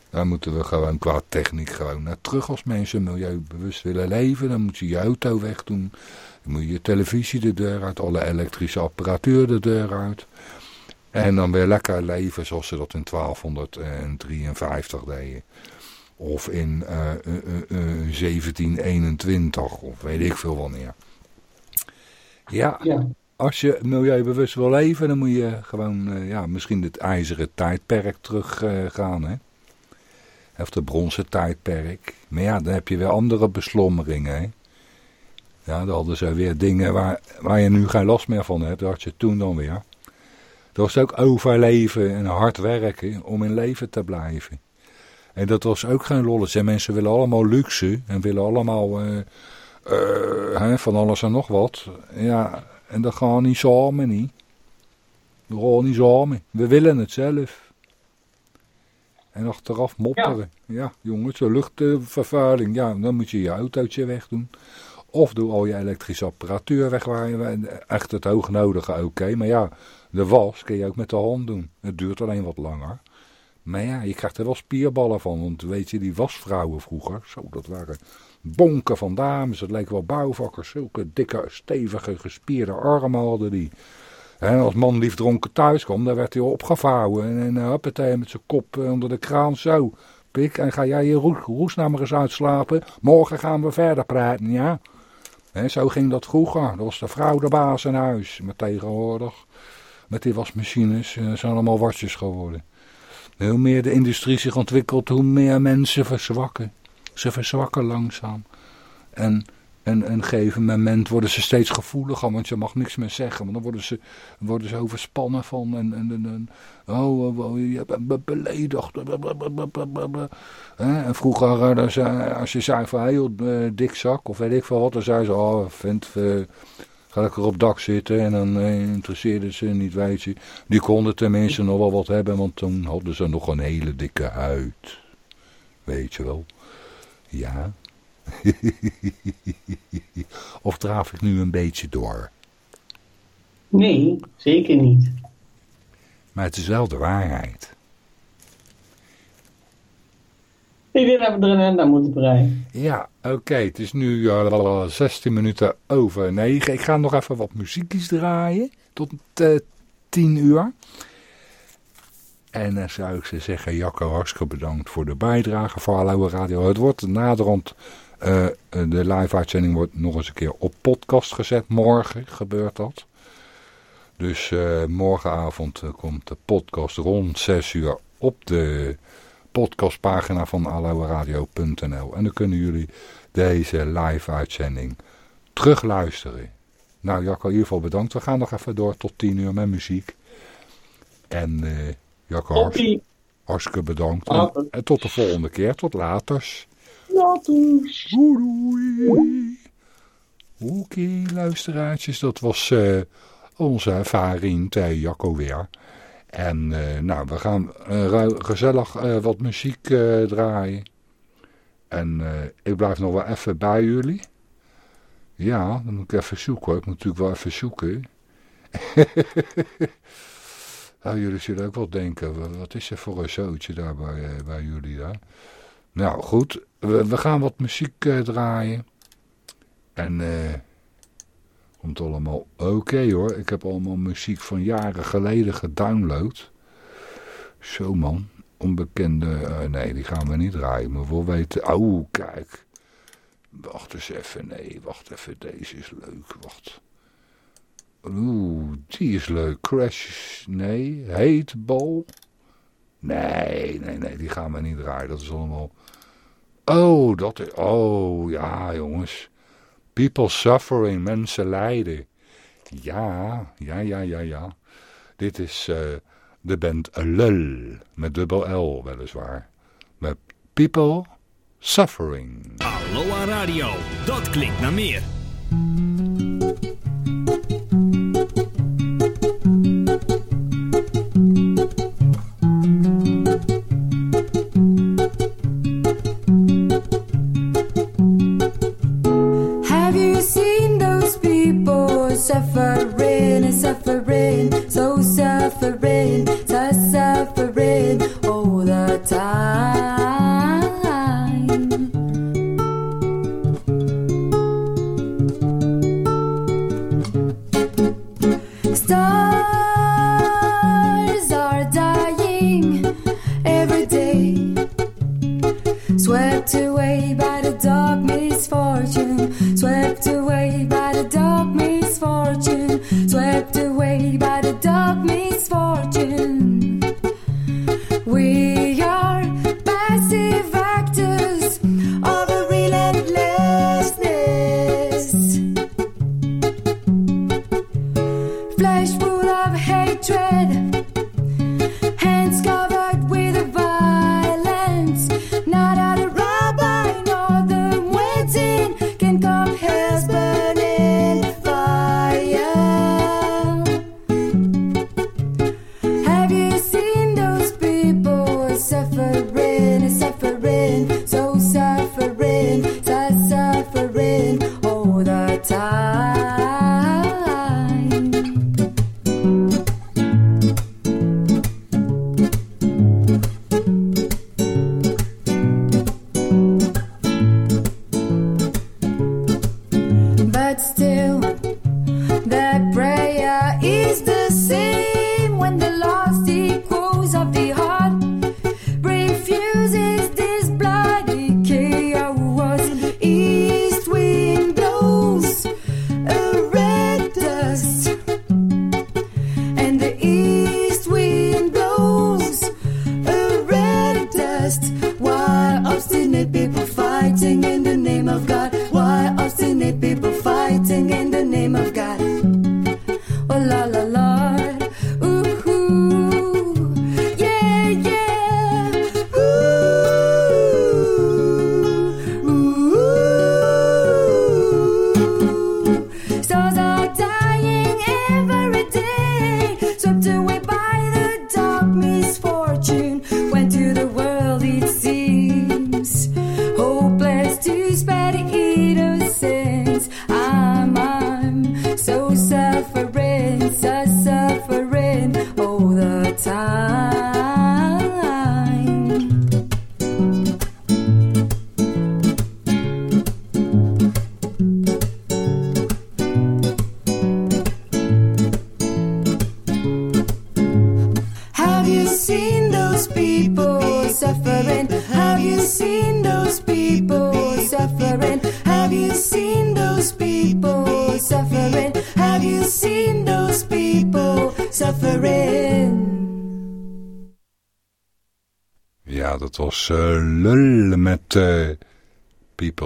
Dan moeten we gewoon qua techniek gewoon naar terug als mensen milieubewust willen leven. Dan moet je je auto wegdoen. Dan moet je je televisie de deur uit, alle elektrische apparatuur de deur uit. En dan weer lekker leven zoals ze dat in 1253 deden. Of in 1721 of weet ik veel wanneer. Ja, ja, als je milieubewust wil leven, dan moet je gewoon ja, misschien het ijzeren tijdperk teruggaan. hè? Of de bronzen tijdperk. Maar ja, dan heb je weer andere beslommeringen. Hè? Ja, dan hadden ze weer dingen waar, waar je nu geen last meer van hebt. Dat had je toen dan weer. Dat was ook overleven en hard werken om in leven te blijven. En dat was ook geen lolletje. Mensen willen allemaal luxe en willen allemaal uh, uh, van alles en nog wat. Ja, en dat gaat niet samen niet. Dat gaat niet samen. We willen het zelf. En achteraf mopperen. Ja, jongens, de luchtvervuiling. Ja, dan moet je je autootje wegdoen. Of doe al je elektrische apparatuur weg waar je echt het hoognodige oké. Maar ja, de was kun je ook met de hand doen. Het duurt alleen wat langer. Maar ja, je krijgt er wel spierballen van. Want weet je, die wasvrouwen vroeger, zo, dat waren bonken van dames. Het leek wel bouwvakkers. Zulke dikke, stevige, gespierde armen hadden die. En als man lief dronken thuis kwam, dan werd hij opgevouwen. En, en uh, met zijn kop eh, onder de kraan zo. Pik, en ga jij je roes, nou maar eens uitslapen. Morgen gaan we verder praten, ja. En zo ging dat vroeger. Dat was de vrouw de baas in huis. Maar tegenwoordig, met die wasmachines, uh, zijn allemaal wasjes geworden. Hoe meer de industrie zich ontwikkelt, hoe meer mensen verzwakken. Ze verzwakken langzaam. En en een gegeven moment worden ze steeds gevoeliger, want je mag niks meer zeggen. Want dan worden ze, worden ze overspannen van en, en, en oh, oh, oh, je bent beledigd. En vroeger, eh, als je zei van, heel eh, dikzak of weet ik veel wat, dan zei ze, oh, vind, uh, ga lekker op dak zitten. En dan uh, interesseerde ze niet, weet je. Die konden tenminste nog wel wat hebben, want toen hadden ze nog een hele dikke huid. Weet je wel. Ja. of draaf ik nu een beetje door? Nee, zeker niet. Maar het is wel de waarheid. Ik denk dat we er een eind aan moeten breien. Ja, oké. Het is nu uh, 16 minuten over 9. Ik ga nog even wat muziekjes draaien. Tot uh, eh, 10 uur. En dan zou ik ze zeggen, Jacco, hartstikke bedankt voor de bijdrage voor Hallo Radio. Het wordt naderhand uh, de live uitzending wordt nog eens een keer op podcast gezet. Morgen gebeurt dat. Dus uh, morgenavond uh, komt de podcast rond 6 uur op de podcastpagina van aloaradio.nl. En dan kunnen jullie deze live uitzending terugluisteren. Nou Jacco, in ieder geval bedankt. We gaan nog even door tot 10 uur met muziek. En Jacco, hartstikke bedankt. En, en, tot de volgende keer. Tot later. Laters. Doei Oké, luisteraartjes, dat was uh, onze ervaring bij Jacco weer. En uh, nou, we gaan uh, gezellig wat muziek draaien. En ik blijf nog wel even bij jullie. Ja, dan moet ik even zoeken. Ik moet natuurlijk wel even zoeken. nou, jullie zullen ook wel denken, wat is er voor een zootje daar bij, bij jullie daar? Nou goed, we, gaan wat muziek uh, draaien. En uh, komt allemaal oké hoor. Ik heb allemaal muziek van jaren geleden gedownload. Zo man, onbekende... Uh, nee, die gaan we niet draaien. Maar we weten... Oh, kijk. Wacht eens even. Nee, wacht even. Deze is leuk. Wacht. Oeh, die is leuk. Crash. Nee. Hate Ball. Nee, nee, nee. Die gaan we niet draaien. Dat is allemaal Oh, dat. Oh, ja, jongens. People suffering, mensen lijden. Ja, ja, ja, ja, ja. Dit is uh, de band Lul, met dubbel L weliswaar. Met People Suffering. Aloha Radio, dat klinkt naar meer.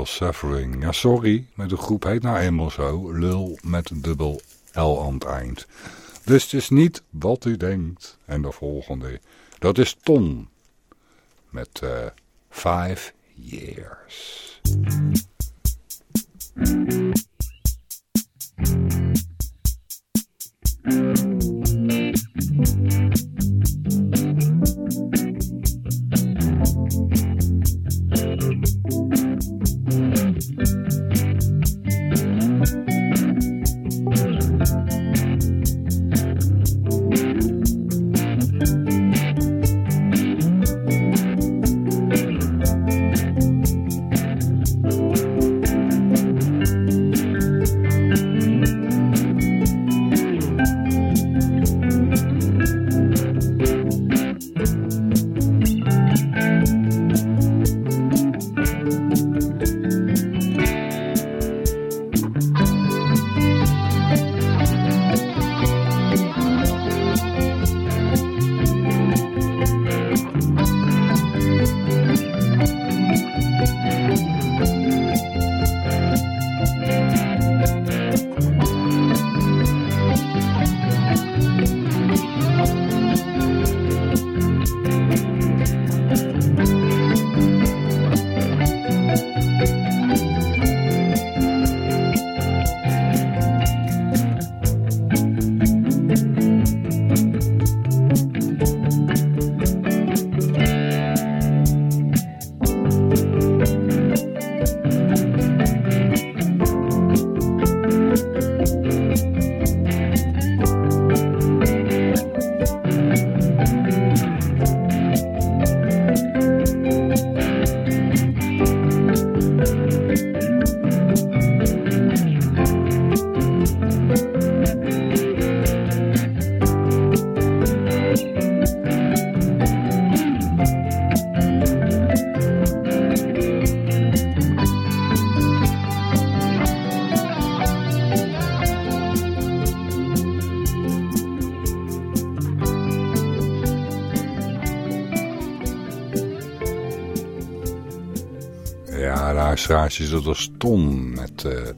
Suffering. Ja, sorry, maar de groep heet nou eenmaal zo. Lul met dubbel L aan het eind. Dus het is niet wat u denkt. En de volgende, dat is Ton. Met uh, Five Years. Mm-hmm. Luisteraars dat was Ton met uh,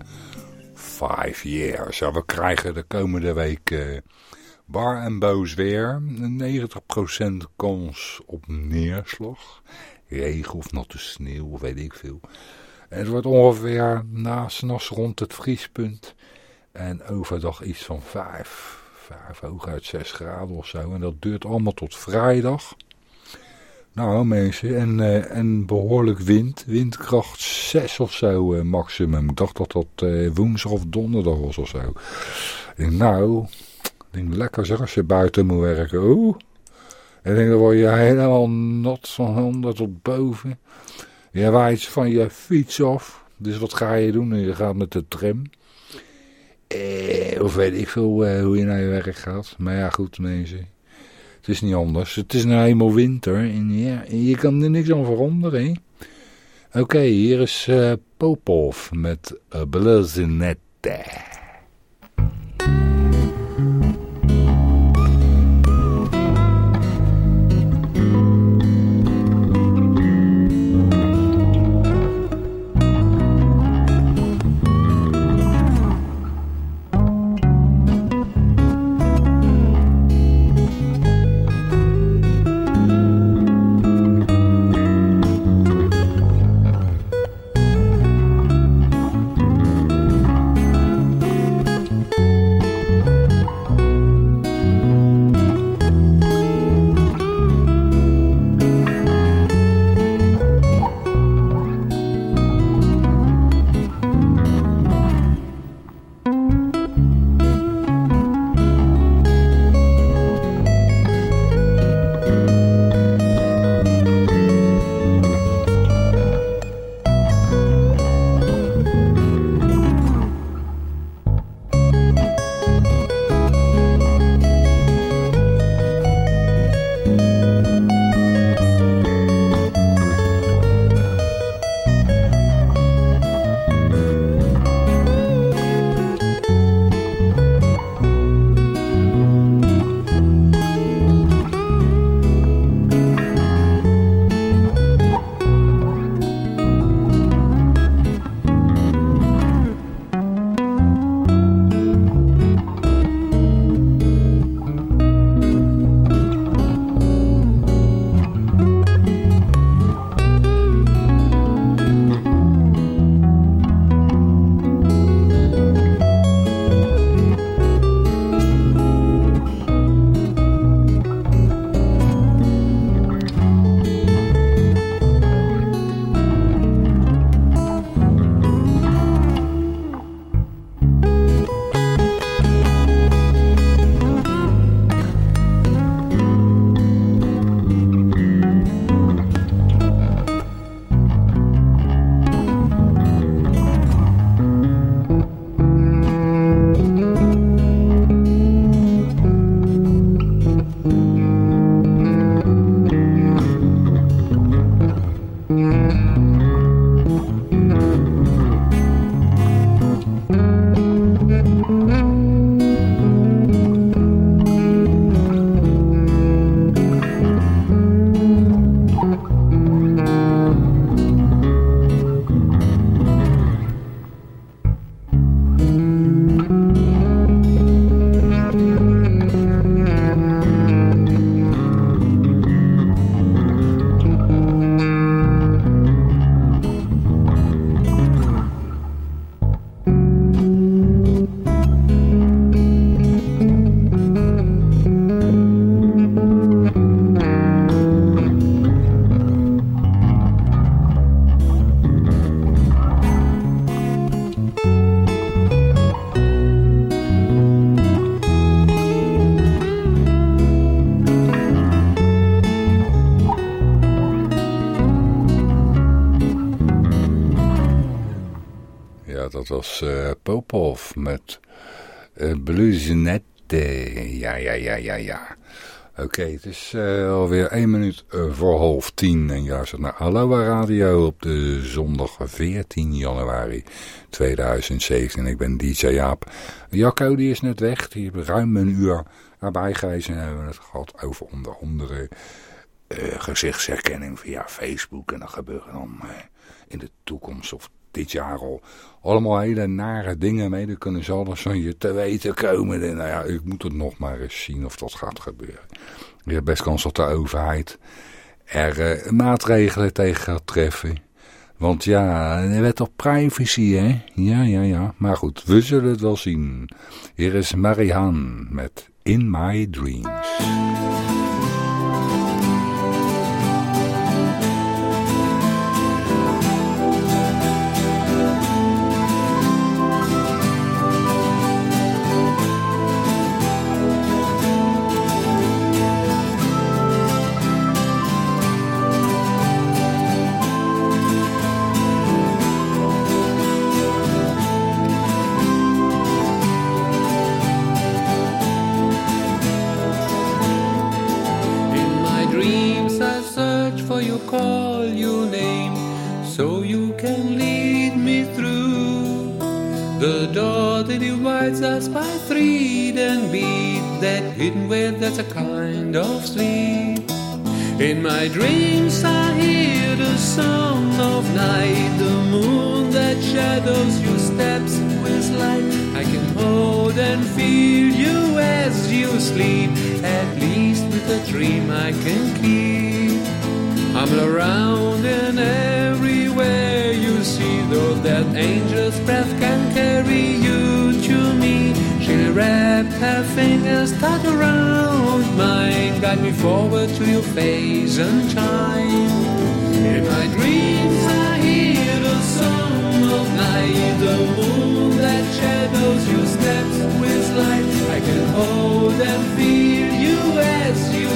Five Years. We krijgen de komende week uh, bar en boos weer. 90% kans op neerslag. Regen of natte sneeuw, of weet ik veel. En het wordt ongeveer na s'nachts rond het vriespunt. En overdag iets van 5, 5 hooguit 6 graden of zo. En dat duurt allemaal tot vrijdag. Nou mensen, en, uh, en behoorlijk wind. Windkracht 6 of zo uh, maximum. Ik dacht dat dat uh, woensdag of donderdag was of zo. Ik denk, nou, ik denk lekker zeg als je buiten moet werken. Oeh. En denk, dan word je helemaal nat van onder tot boven. Je waait van je fiets af. Dus wat ga je doen? Je gaat met de tram. Eh, of weet ik veel hoe je naar je werk gaat. Maar ja, goed mensen. Het is niet anders. Het is nou eenmaal winter en ja, je kan er niks aan veranderen. Oké, hier is uh, Popov met uh, Blazinette. Uh, Popov met uh, Bluesnette. Ja, ja, ja, ja, ja. Oké, het is uh, alweer 1 minuut voor half tien. En zit naar Aloha Radio op de zondag 14 januari 2017. Ik ben DJ Jaap. Jacco die is net weg. Die heeft ruim een uur erbij geweest. En hebben we het gehad over onder andere gezichtsherkenning via Facebook. En dat gebeurt dan in de toekomst of dit jaar al allemaal hele nare dingen mee. Dan kunnen ze alles van je te weten komen. En nou ja, ik moet het nog maar eens zien of dat gaat gebeuren. Je hebt best kans dat de overheid er uh, maatregelen tegen gaat treffen. Want ja, er werd op privacy, hè? Ja, ja, ja. Maar goed, we zullen het wel zien. Hier is Marianne met In My Dreams. To call your name so you can lead me through the door that divides us by three. Then beat that hidden way that's a kind of sleep. In my dreams, I hear the song of night, the moon that shadows your steps with light. I can hold and feel you as you sleep, at least with a dream I can keep. I'm around and everywhere you see, though that angel's breath can carry you to me. She wrapped her fingers tight around mine, guide me forward to your face and time. In my dreams, I hear the song of night, the moon that shadows your steps with light. I can hold and feel you as you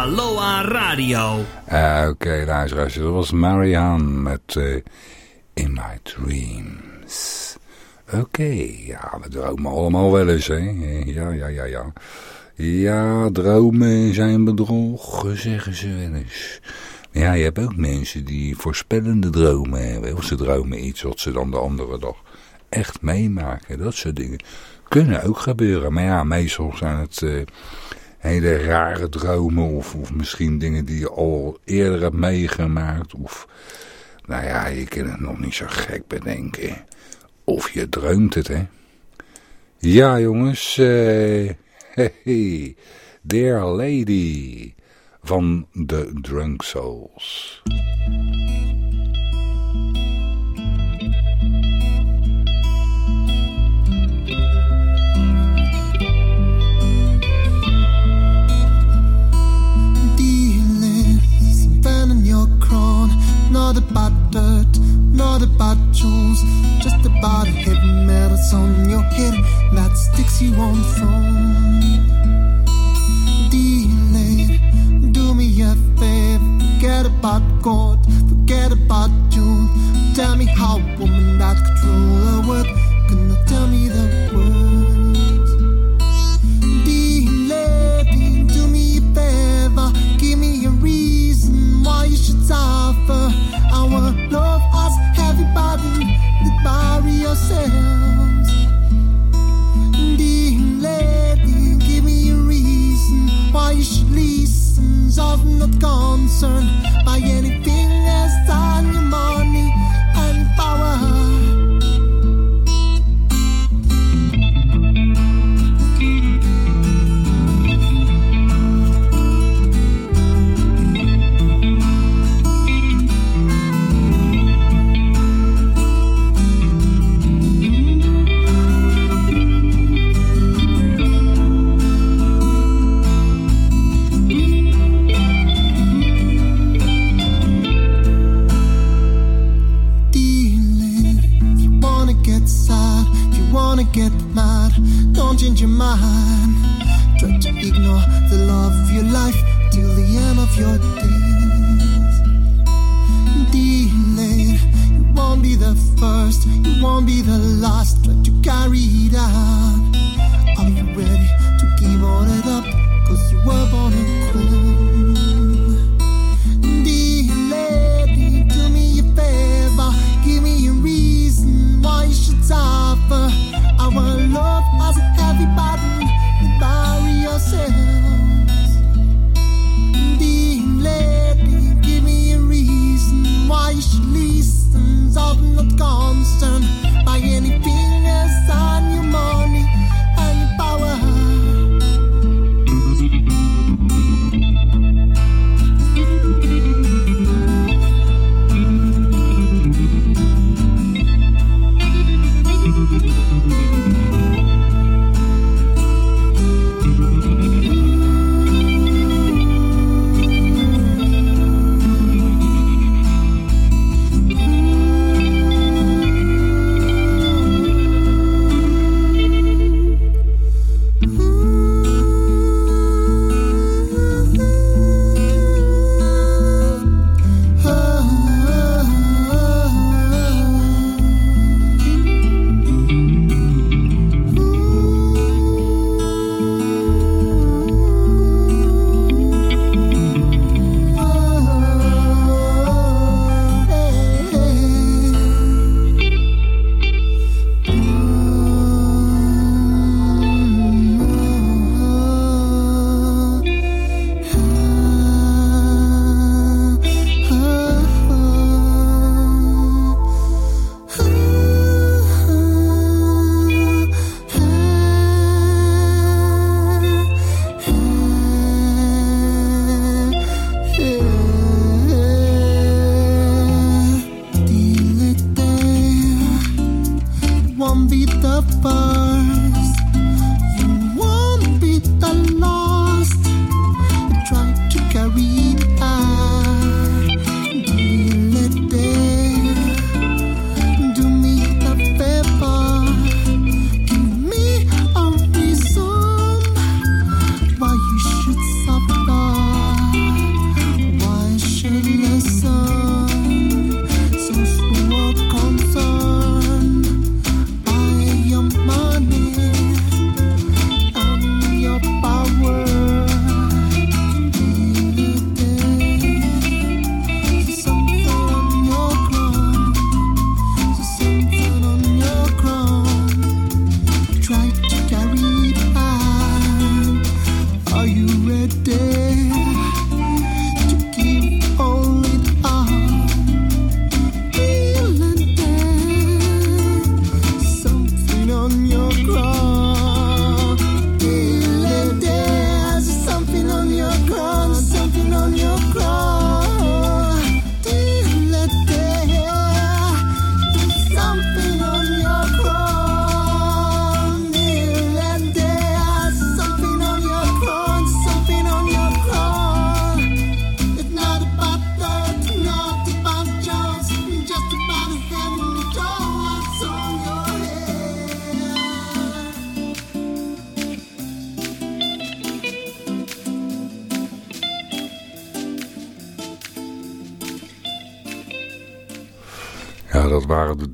Aloha Radio. Uh, Oké, luisteraars, dat was Marianne met eh, In My Dreams. Oké, ja, we dromen allemaal wel eens, hè. Ja, ja, ja, ja. Ja, dromen zijn bedrog, zeggen ze wel eens. Ja, je hebt ook mensen die voorspellende dromen hebben. Of ze dromen iets wat ze dan de andere dag echt meemaken. Dat soort dingen kunnen ook gebeuren. Maar ja, meestal zijn het uh, hele rare dromen. Of, of misschien dingen die je al eerder hebt meegemaakt. Of, nou ja, je kan het nog niet zo gek bedenken. Of je droomt het, hè. Ja, jongens. Uh, hey, Dear Lady van The Drunk Souls. him that sticks you on phone. Delay, do me a favor, forget about God.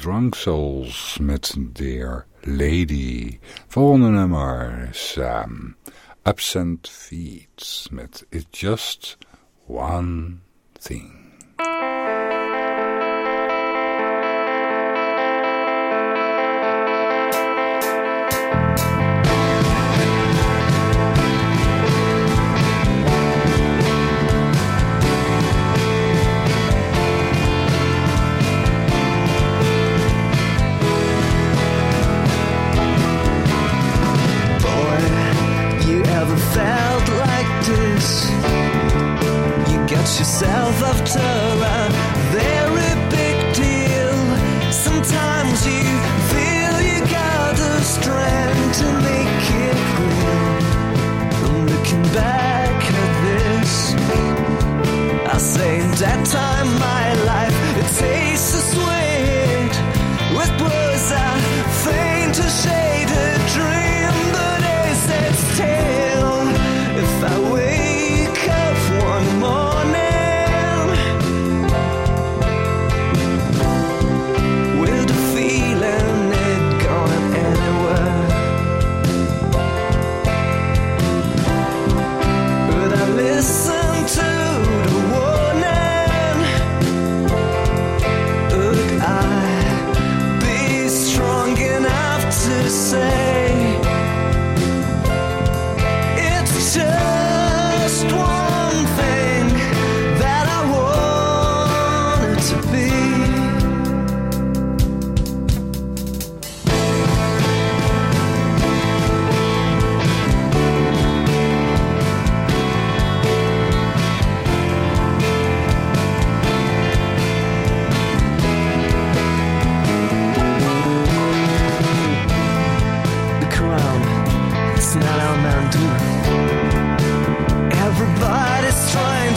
Drunk Souls met Dear Lady. Volgende nummer is um, Absent Feet met It's Just One Thing.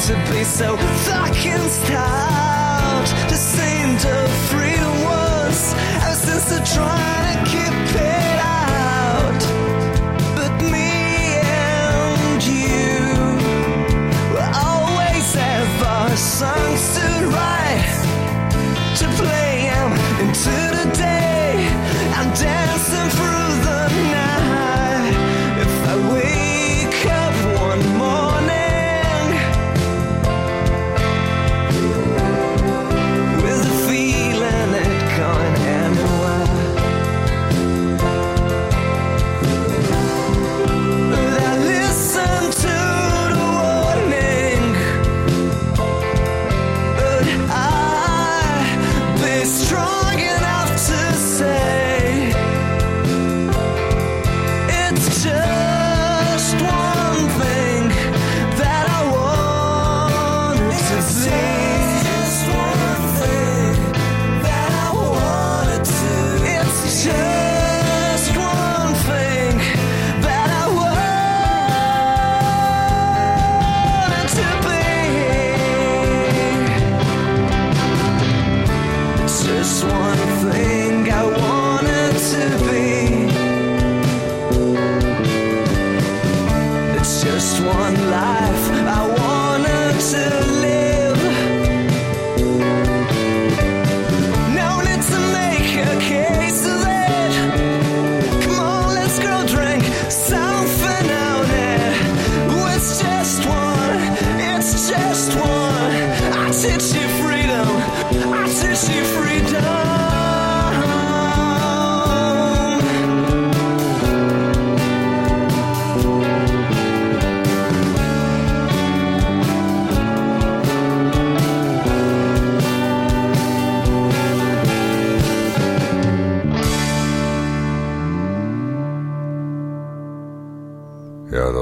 To be so fucking stout. The same the freedom was. Ever since they're trying to keep it out. But me and you will always have our songs to write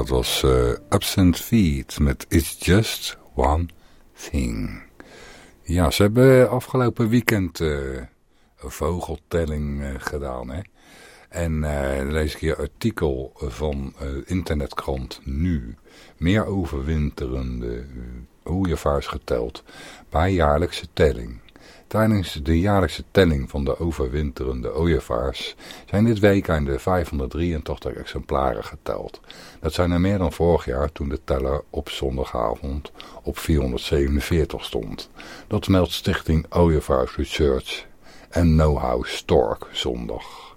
dat was eh, Absent Feet met It's Just One Thing. Ja, ze hebben afgelopen weekend eh, een vogeltelling eh, gedaan. Hè? En dan lees ik hier artikel van internetkrant Nu. Meer overwinterende ooievaars geteld bij jaarlijkse telling. Tijdens de jaarlijkse telling van de overwinterende ooievaars zijn dit weekend de 583 exemplaren geteld. Dat zijn er meer dan vorig jaar toen de teller op zondagavond op 447 stond. Dat meldt stichting Ooievaars Research en Know-how Stork zondag.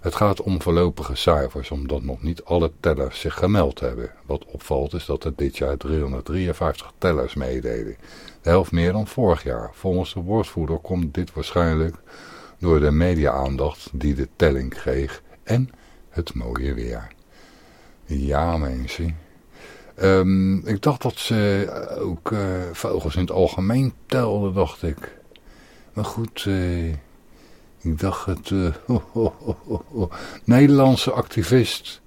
Het gaat om voorlopige cijfers, omdat nog niet alle tellers zich gemeld hebben. Wat opvalt is dat er dit jaar 353 tellers meededen. De helft meer dan vorig jaar. Volgens de woordvoerder komt dit waarschijnlijk door de media-aandacht die de telling kreeg en het mooie weer. Ja mensen, um, ik dacht dat ze ook uh, vogels in het algemeen telden, dacht ik. Maar goed, uh, ik dacht het... Nederlandse activist,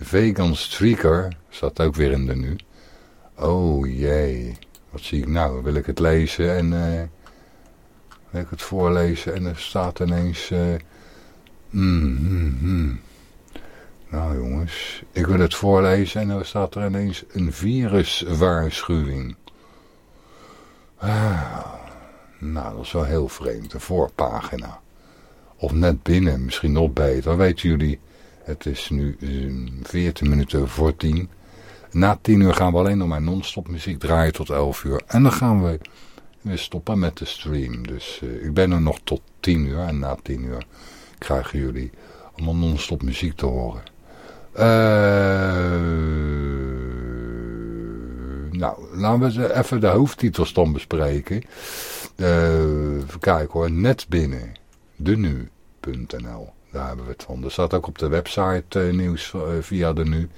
vegan streaker, staat ook weer in de nu. Oh jee, wat zie ik nou? Wil ik het lezen en... wil ik het voorlezen en er staat ineens... Mm, mm, mm. Nou jongens, ik wil het voorlezen en dan staat er ineens een viruswaarschuwing. Ah, nou, dat is wel heel vreemd, de voorpagina. Of net binnen, misschien nog beter. Weten jullie, het is nu 14 minuten voor 10. Na 10 uur gaan we alleen nog maar non-stop muziek draaien tot 11 uur. En dan gaan we weer stoppen met de stream. Dus ik ben er nog tot 10 uur en na 10 uur krijgen jullie allemaal non-stop muziek te horen. Uh, nou, laten we even de hoofdtitels dan bespreken. Uh, even kijken hoor, net binnen, denu.nl. Daar hebben we het van. Er staat ook op de website uh, nieuws via de nu.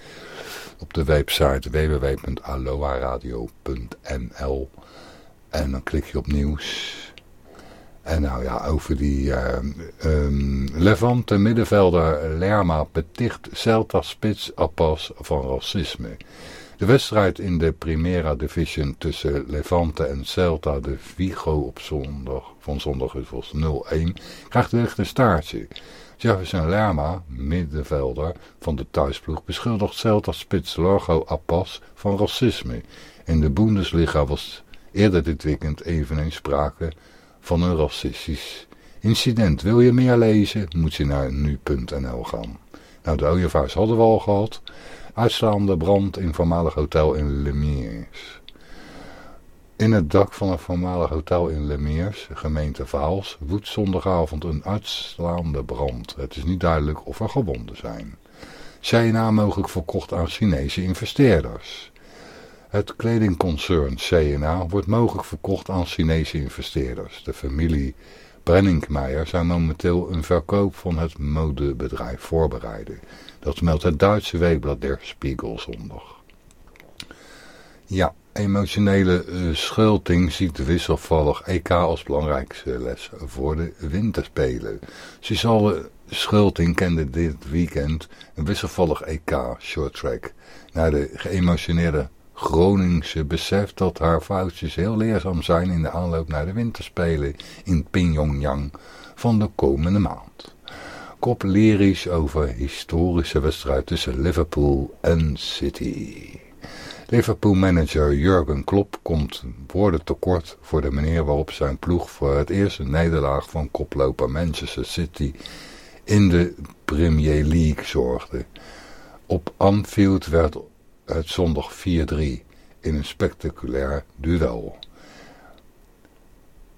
Op de website www.aloaradio.nl En dan klik je op nieuws. En nou ja, over die uh, um, Levante middenvelder Lerma beticht Celta Spits Appas van racisme. De wedstrijd in de Primera Division tussen Levante en Celta de Vigo op zondag, van zondag was 0-1, krijgt echt een staartje. Jefferson Lerma, middenvelder van de thuisploeg, beschuldigt Celta spits Largo Appas van racisme. In de Bundesliga was eerder dit weekend eveneens sprake van een racistisch incident. Wil je meer lezen, moet je naar nu.nl gaan. Nou, de ooievaars hadden we al gehad. Uitslaande brand in voormalig hotel in Lemiers. In het dak van een voormalig hotel in Lemiers, gemeente Vaals, woedt zondagavond een uitslaande brand. Het is niet duidelijk of er gewonden zijn. CNA mogelijk verkocht aan Chinese investeerders. Het kledingconcern CNA wordt mogelijk verkocht aan Chinese investeerders. De familie Brenningmeijer zou momenteel een verkoop van het modebedrijf voorbereiden. Dat meldt het Duitse weekblad Der Spiegel zondag. Ja, emotionele uh, schulting ziet wisselvallig EK als belangrijkste les voor de winterspelen. Suzanne Schulting kende dit weekend een wisselvallig EK short track. Na de geëmotioneerde Groningse beseft dat haar foutjes heel leerzaam zijn in de aanloop naar de winterspelen in Pyongyang van de komende maand. Kop lyrisch over historische wedstrijd tussen Liverpool en City. Liverpool-manager Jurgen Klopp komt woorden tekort voor de manier waarop zijn ploeg voor het eerste nederlaag van koploper Manchester City in de Premier League zorgde. Op Anfield werd het zondag 4-3 in een spectaculair duel.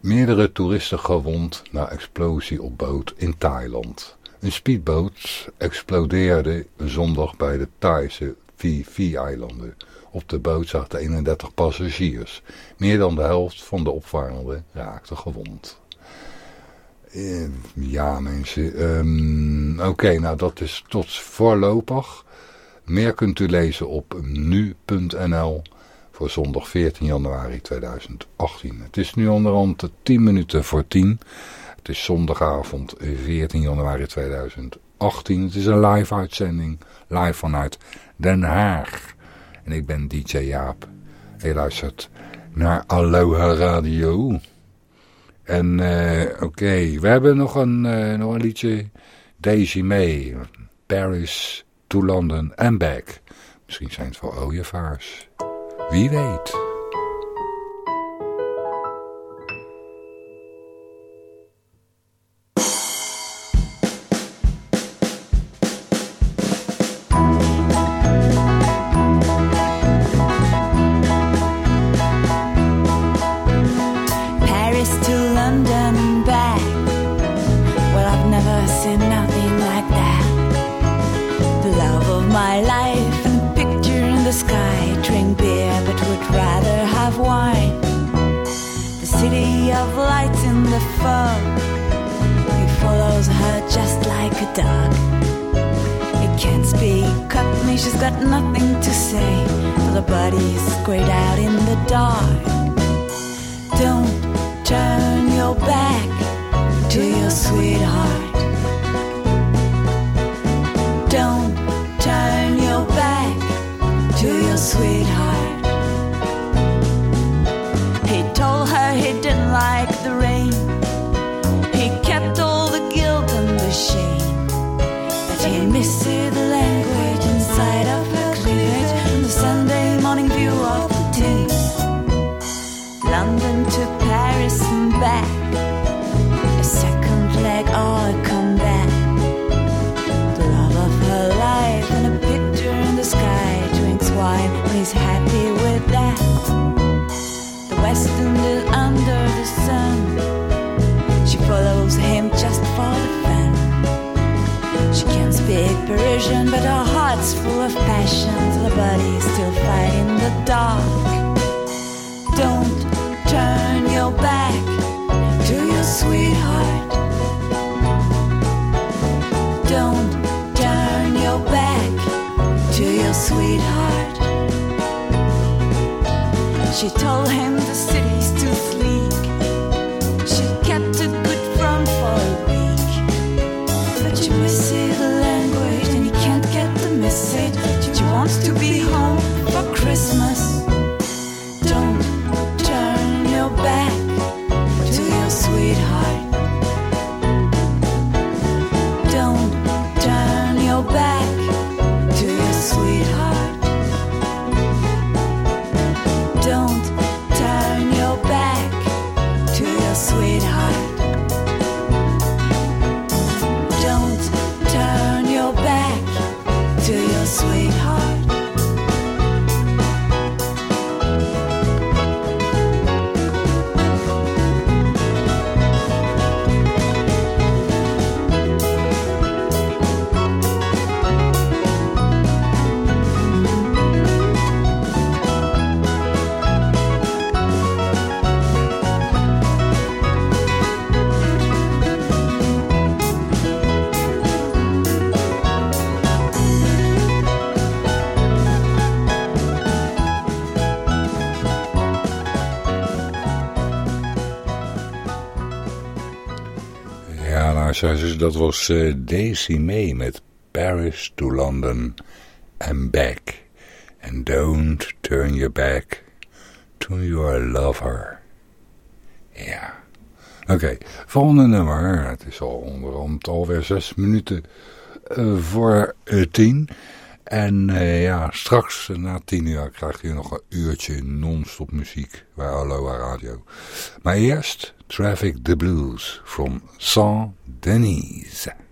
Meerdere toeristen gewond na explosie op boot in Thailand. Een speedboot explodeerde zondag bij de Thaise Phi-eilanden. Op de boot zaten 31 passagiers. Meer dan de helft van de opvarenden raakte gewond. Eh, ja mensen, um, oké, nou dat is tot voorlopig. Meer kunt u lezen op nu.nl voor zondag 14 januari 2018. Het is nu onderhand 10 minuten voor 10. Het is zondagavond 14 januari 2018. Het is een live uitzending, live vanuit Den Haag. En ik ben DJ Jaap. En je naar Aloha Radio. En uh, oké, we hebben nog een, uh, nog een liedje. Daisy May, Paris to London and back. Misschien zijn het wel ooievaars. Wie weet. luisteraars, dus dat was uh, Daisy May met Paris to London and back. And don't turn your back to your lover. Ja. Oké, volgende nummer. Het is al onderhand alweer zes minuten eh, voor eh, tien. En eh, ja, straks eh, na tien uur krijg je nog een uurtje non-stop muziek bij Aloha Radio. Maar eerst Traffic the Blues from Saint Denise.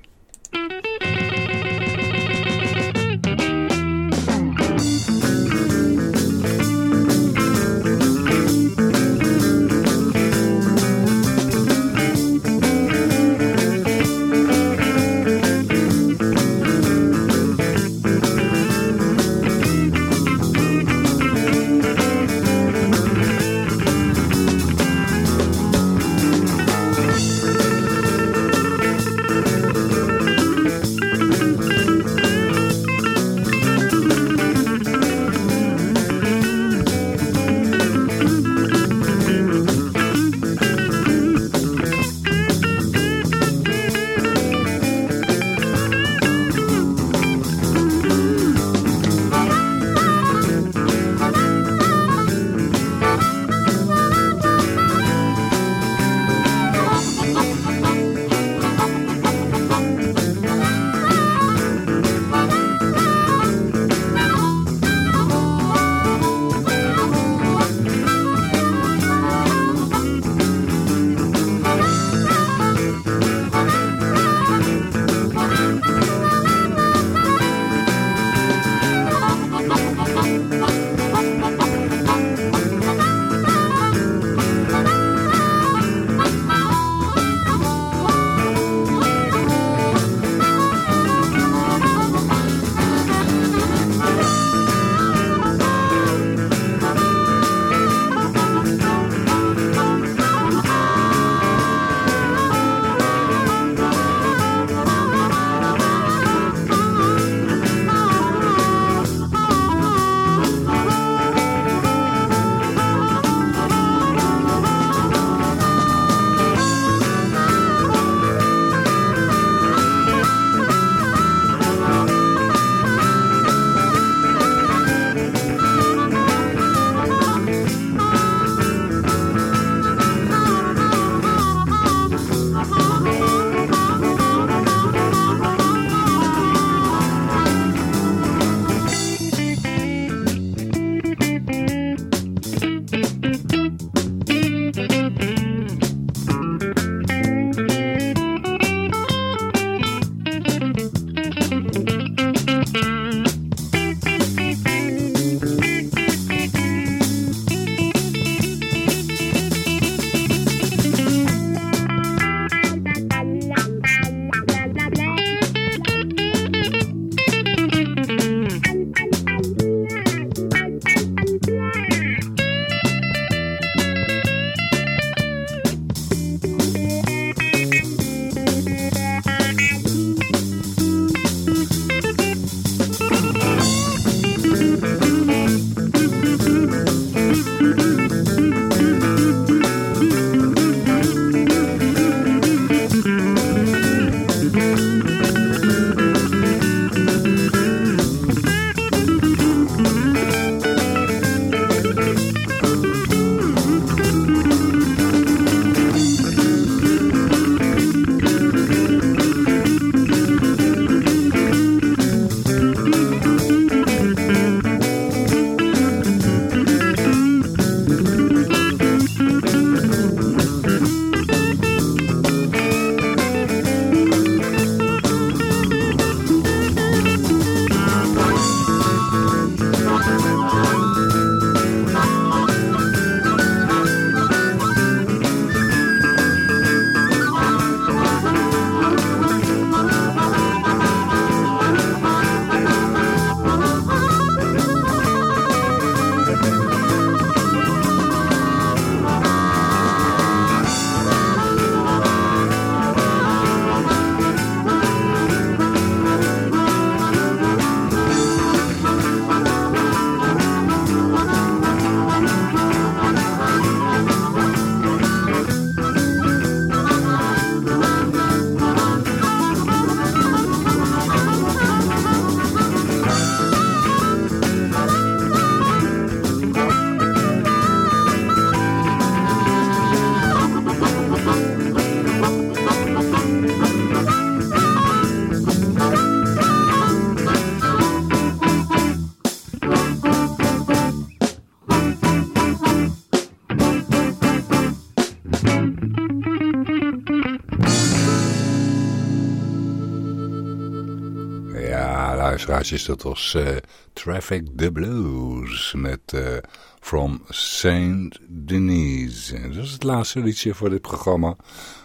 Luisteraars, dat was uh, Traffic the Blues met uh, From Saint Denis. Dat is het laatste liedje voor dit programma.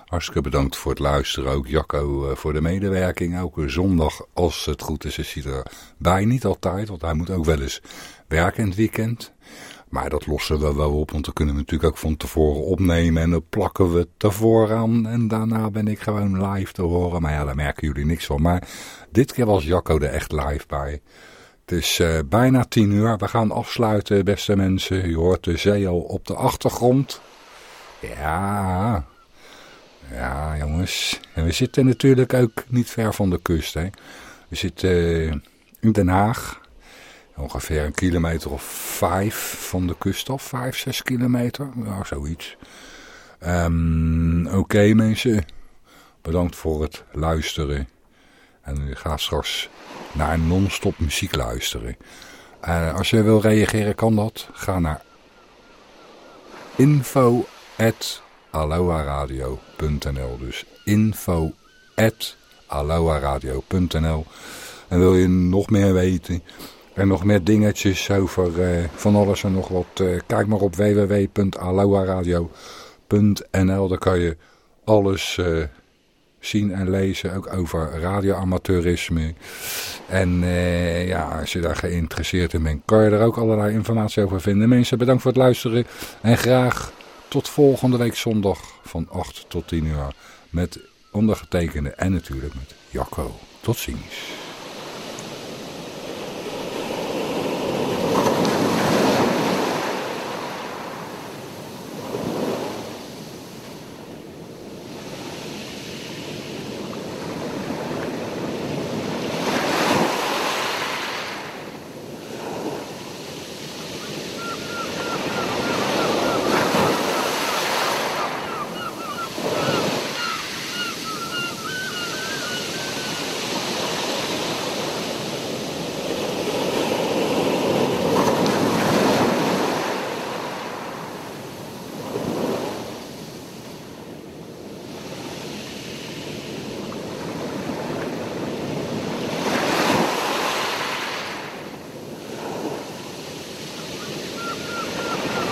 Hartstikke bedankt voor het luisteren. Ook Jacco uh, voor de medewerking. Elke zondag, als het goed is, is hij erbij. Niet altijd, want hij moet ook wel eens werken in het weekend. Maar dat lossen we wel op, want dan kunnen we natuurlijk ook van tevoren opnemen en dan plakken we tevoren aan. En daarna ben ik gewoon live te horen. Maar ja, daar merken jullie niks van. Maar dit keer was Jacco er echt live bij. Het is uh, bijna tien uur. We gaan afsluiten, beste mensen. Je hoort de zee al op de achtergrond. Ja, ja jongens. En we zitten natuurlijk ook niet ver van de kust. Hè. We zitten uh, in Den Haag. Ongeveer een kilometer of vijf van de kust af. Vijf, zes kilometer. Ja, zoiets. Um, Oké mensen. Bedankt voor het luisteren. En gaat straks naar non-stop muziek luisteren. Uh, als je wil reageren kan dat. Ga naar info at Dus info at En wil je nog meer weten... En nog meer dingetjes over uh, van alles en nog wat. Uh, kijk maar op www.aloaradio.nl. Daar kan je alles uh, zien en lezen. Ook over radioamateurisme. En ja, als je daar geïnteresseerd in bent, kan je er ook allerlei informatie over vinden. Mensen, bedankt voor het luisteren. En graag tot volgende week zondag van 8 tot 10 uur. Met ondergetekende en natuurlijk met Jacco. Tot ziens.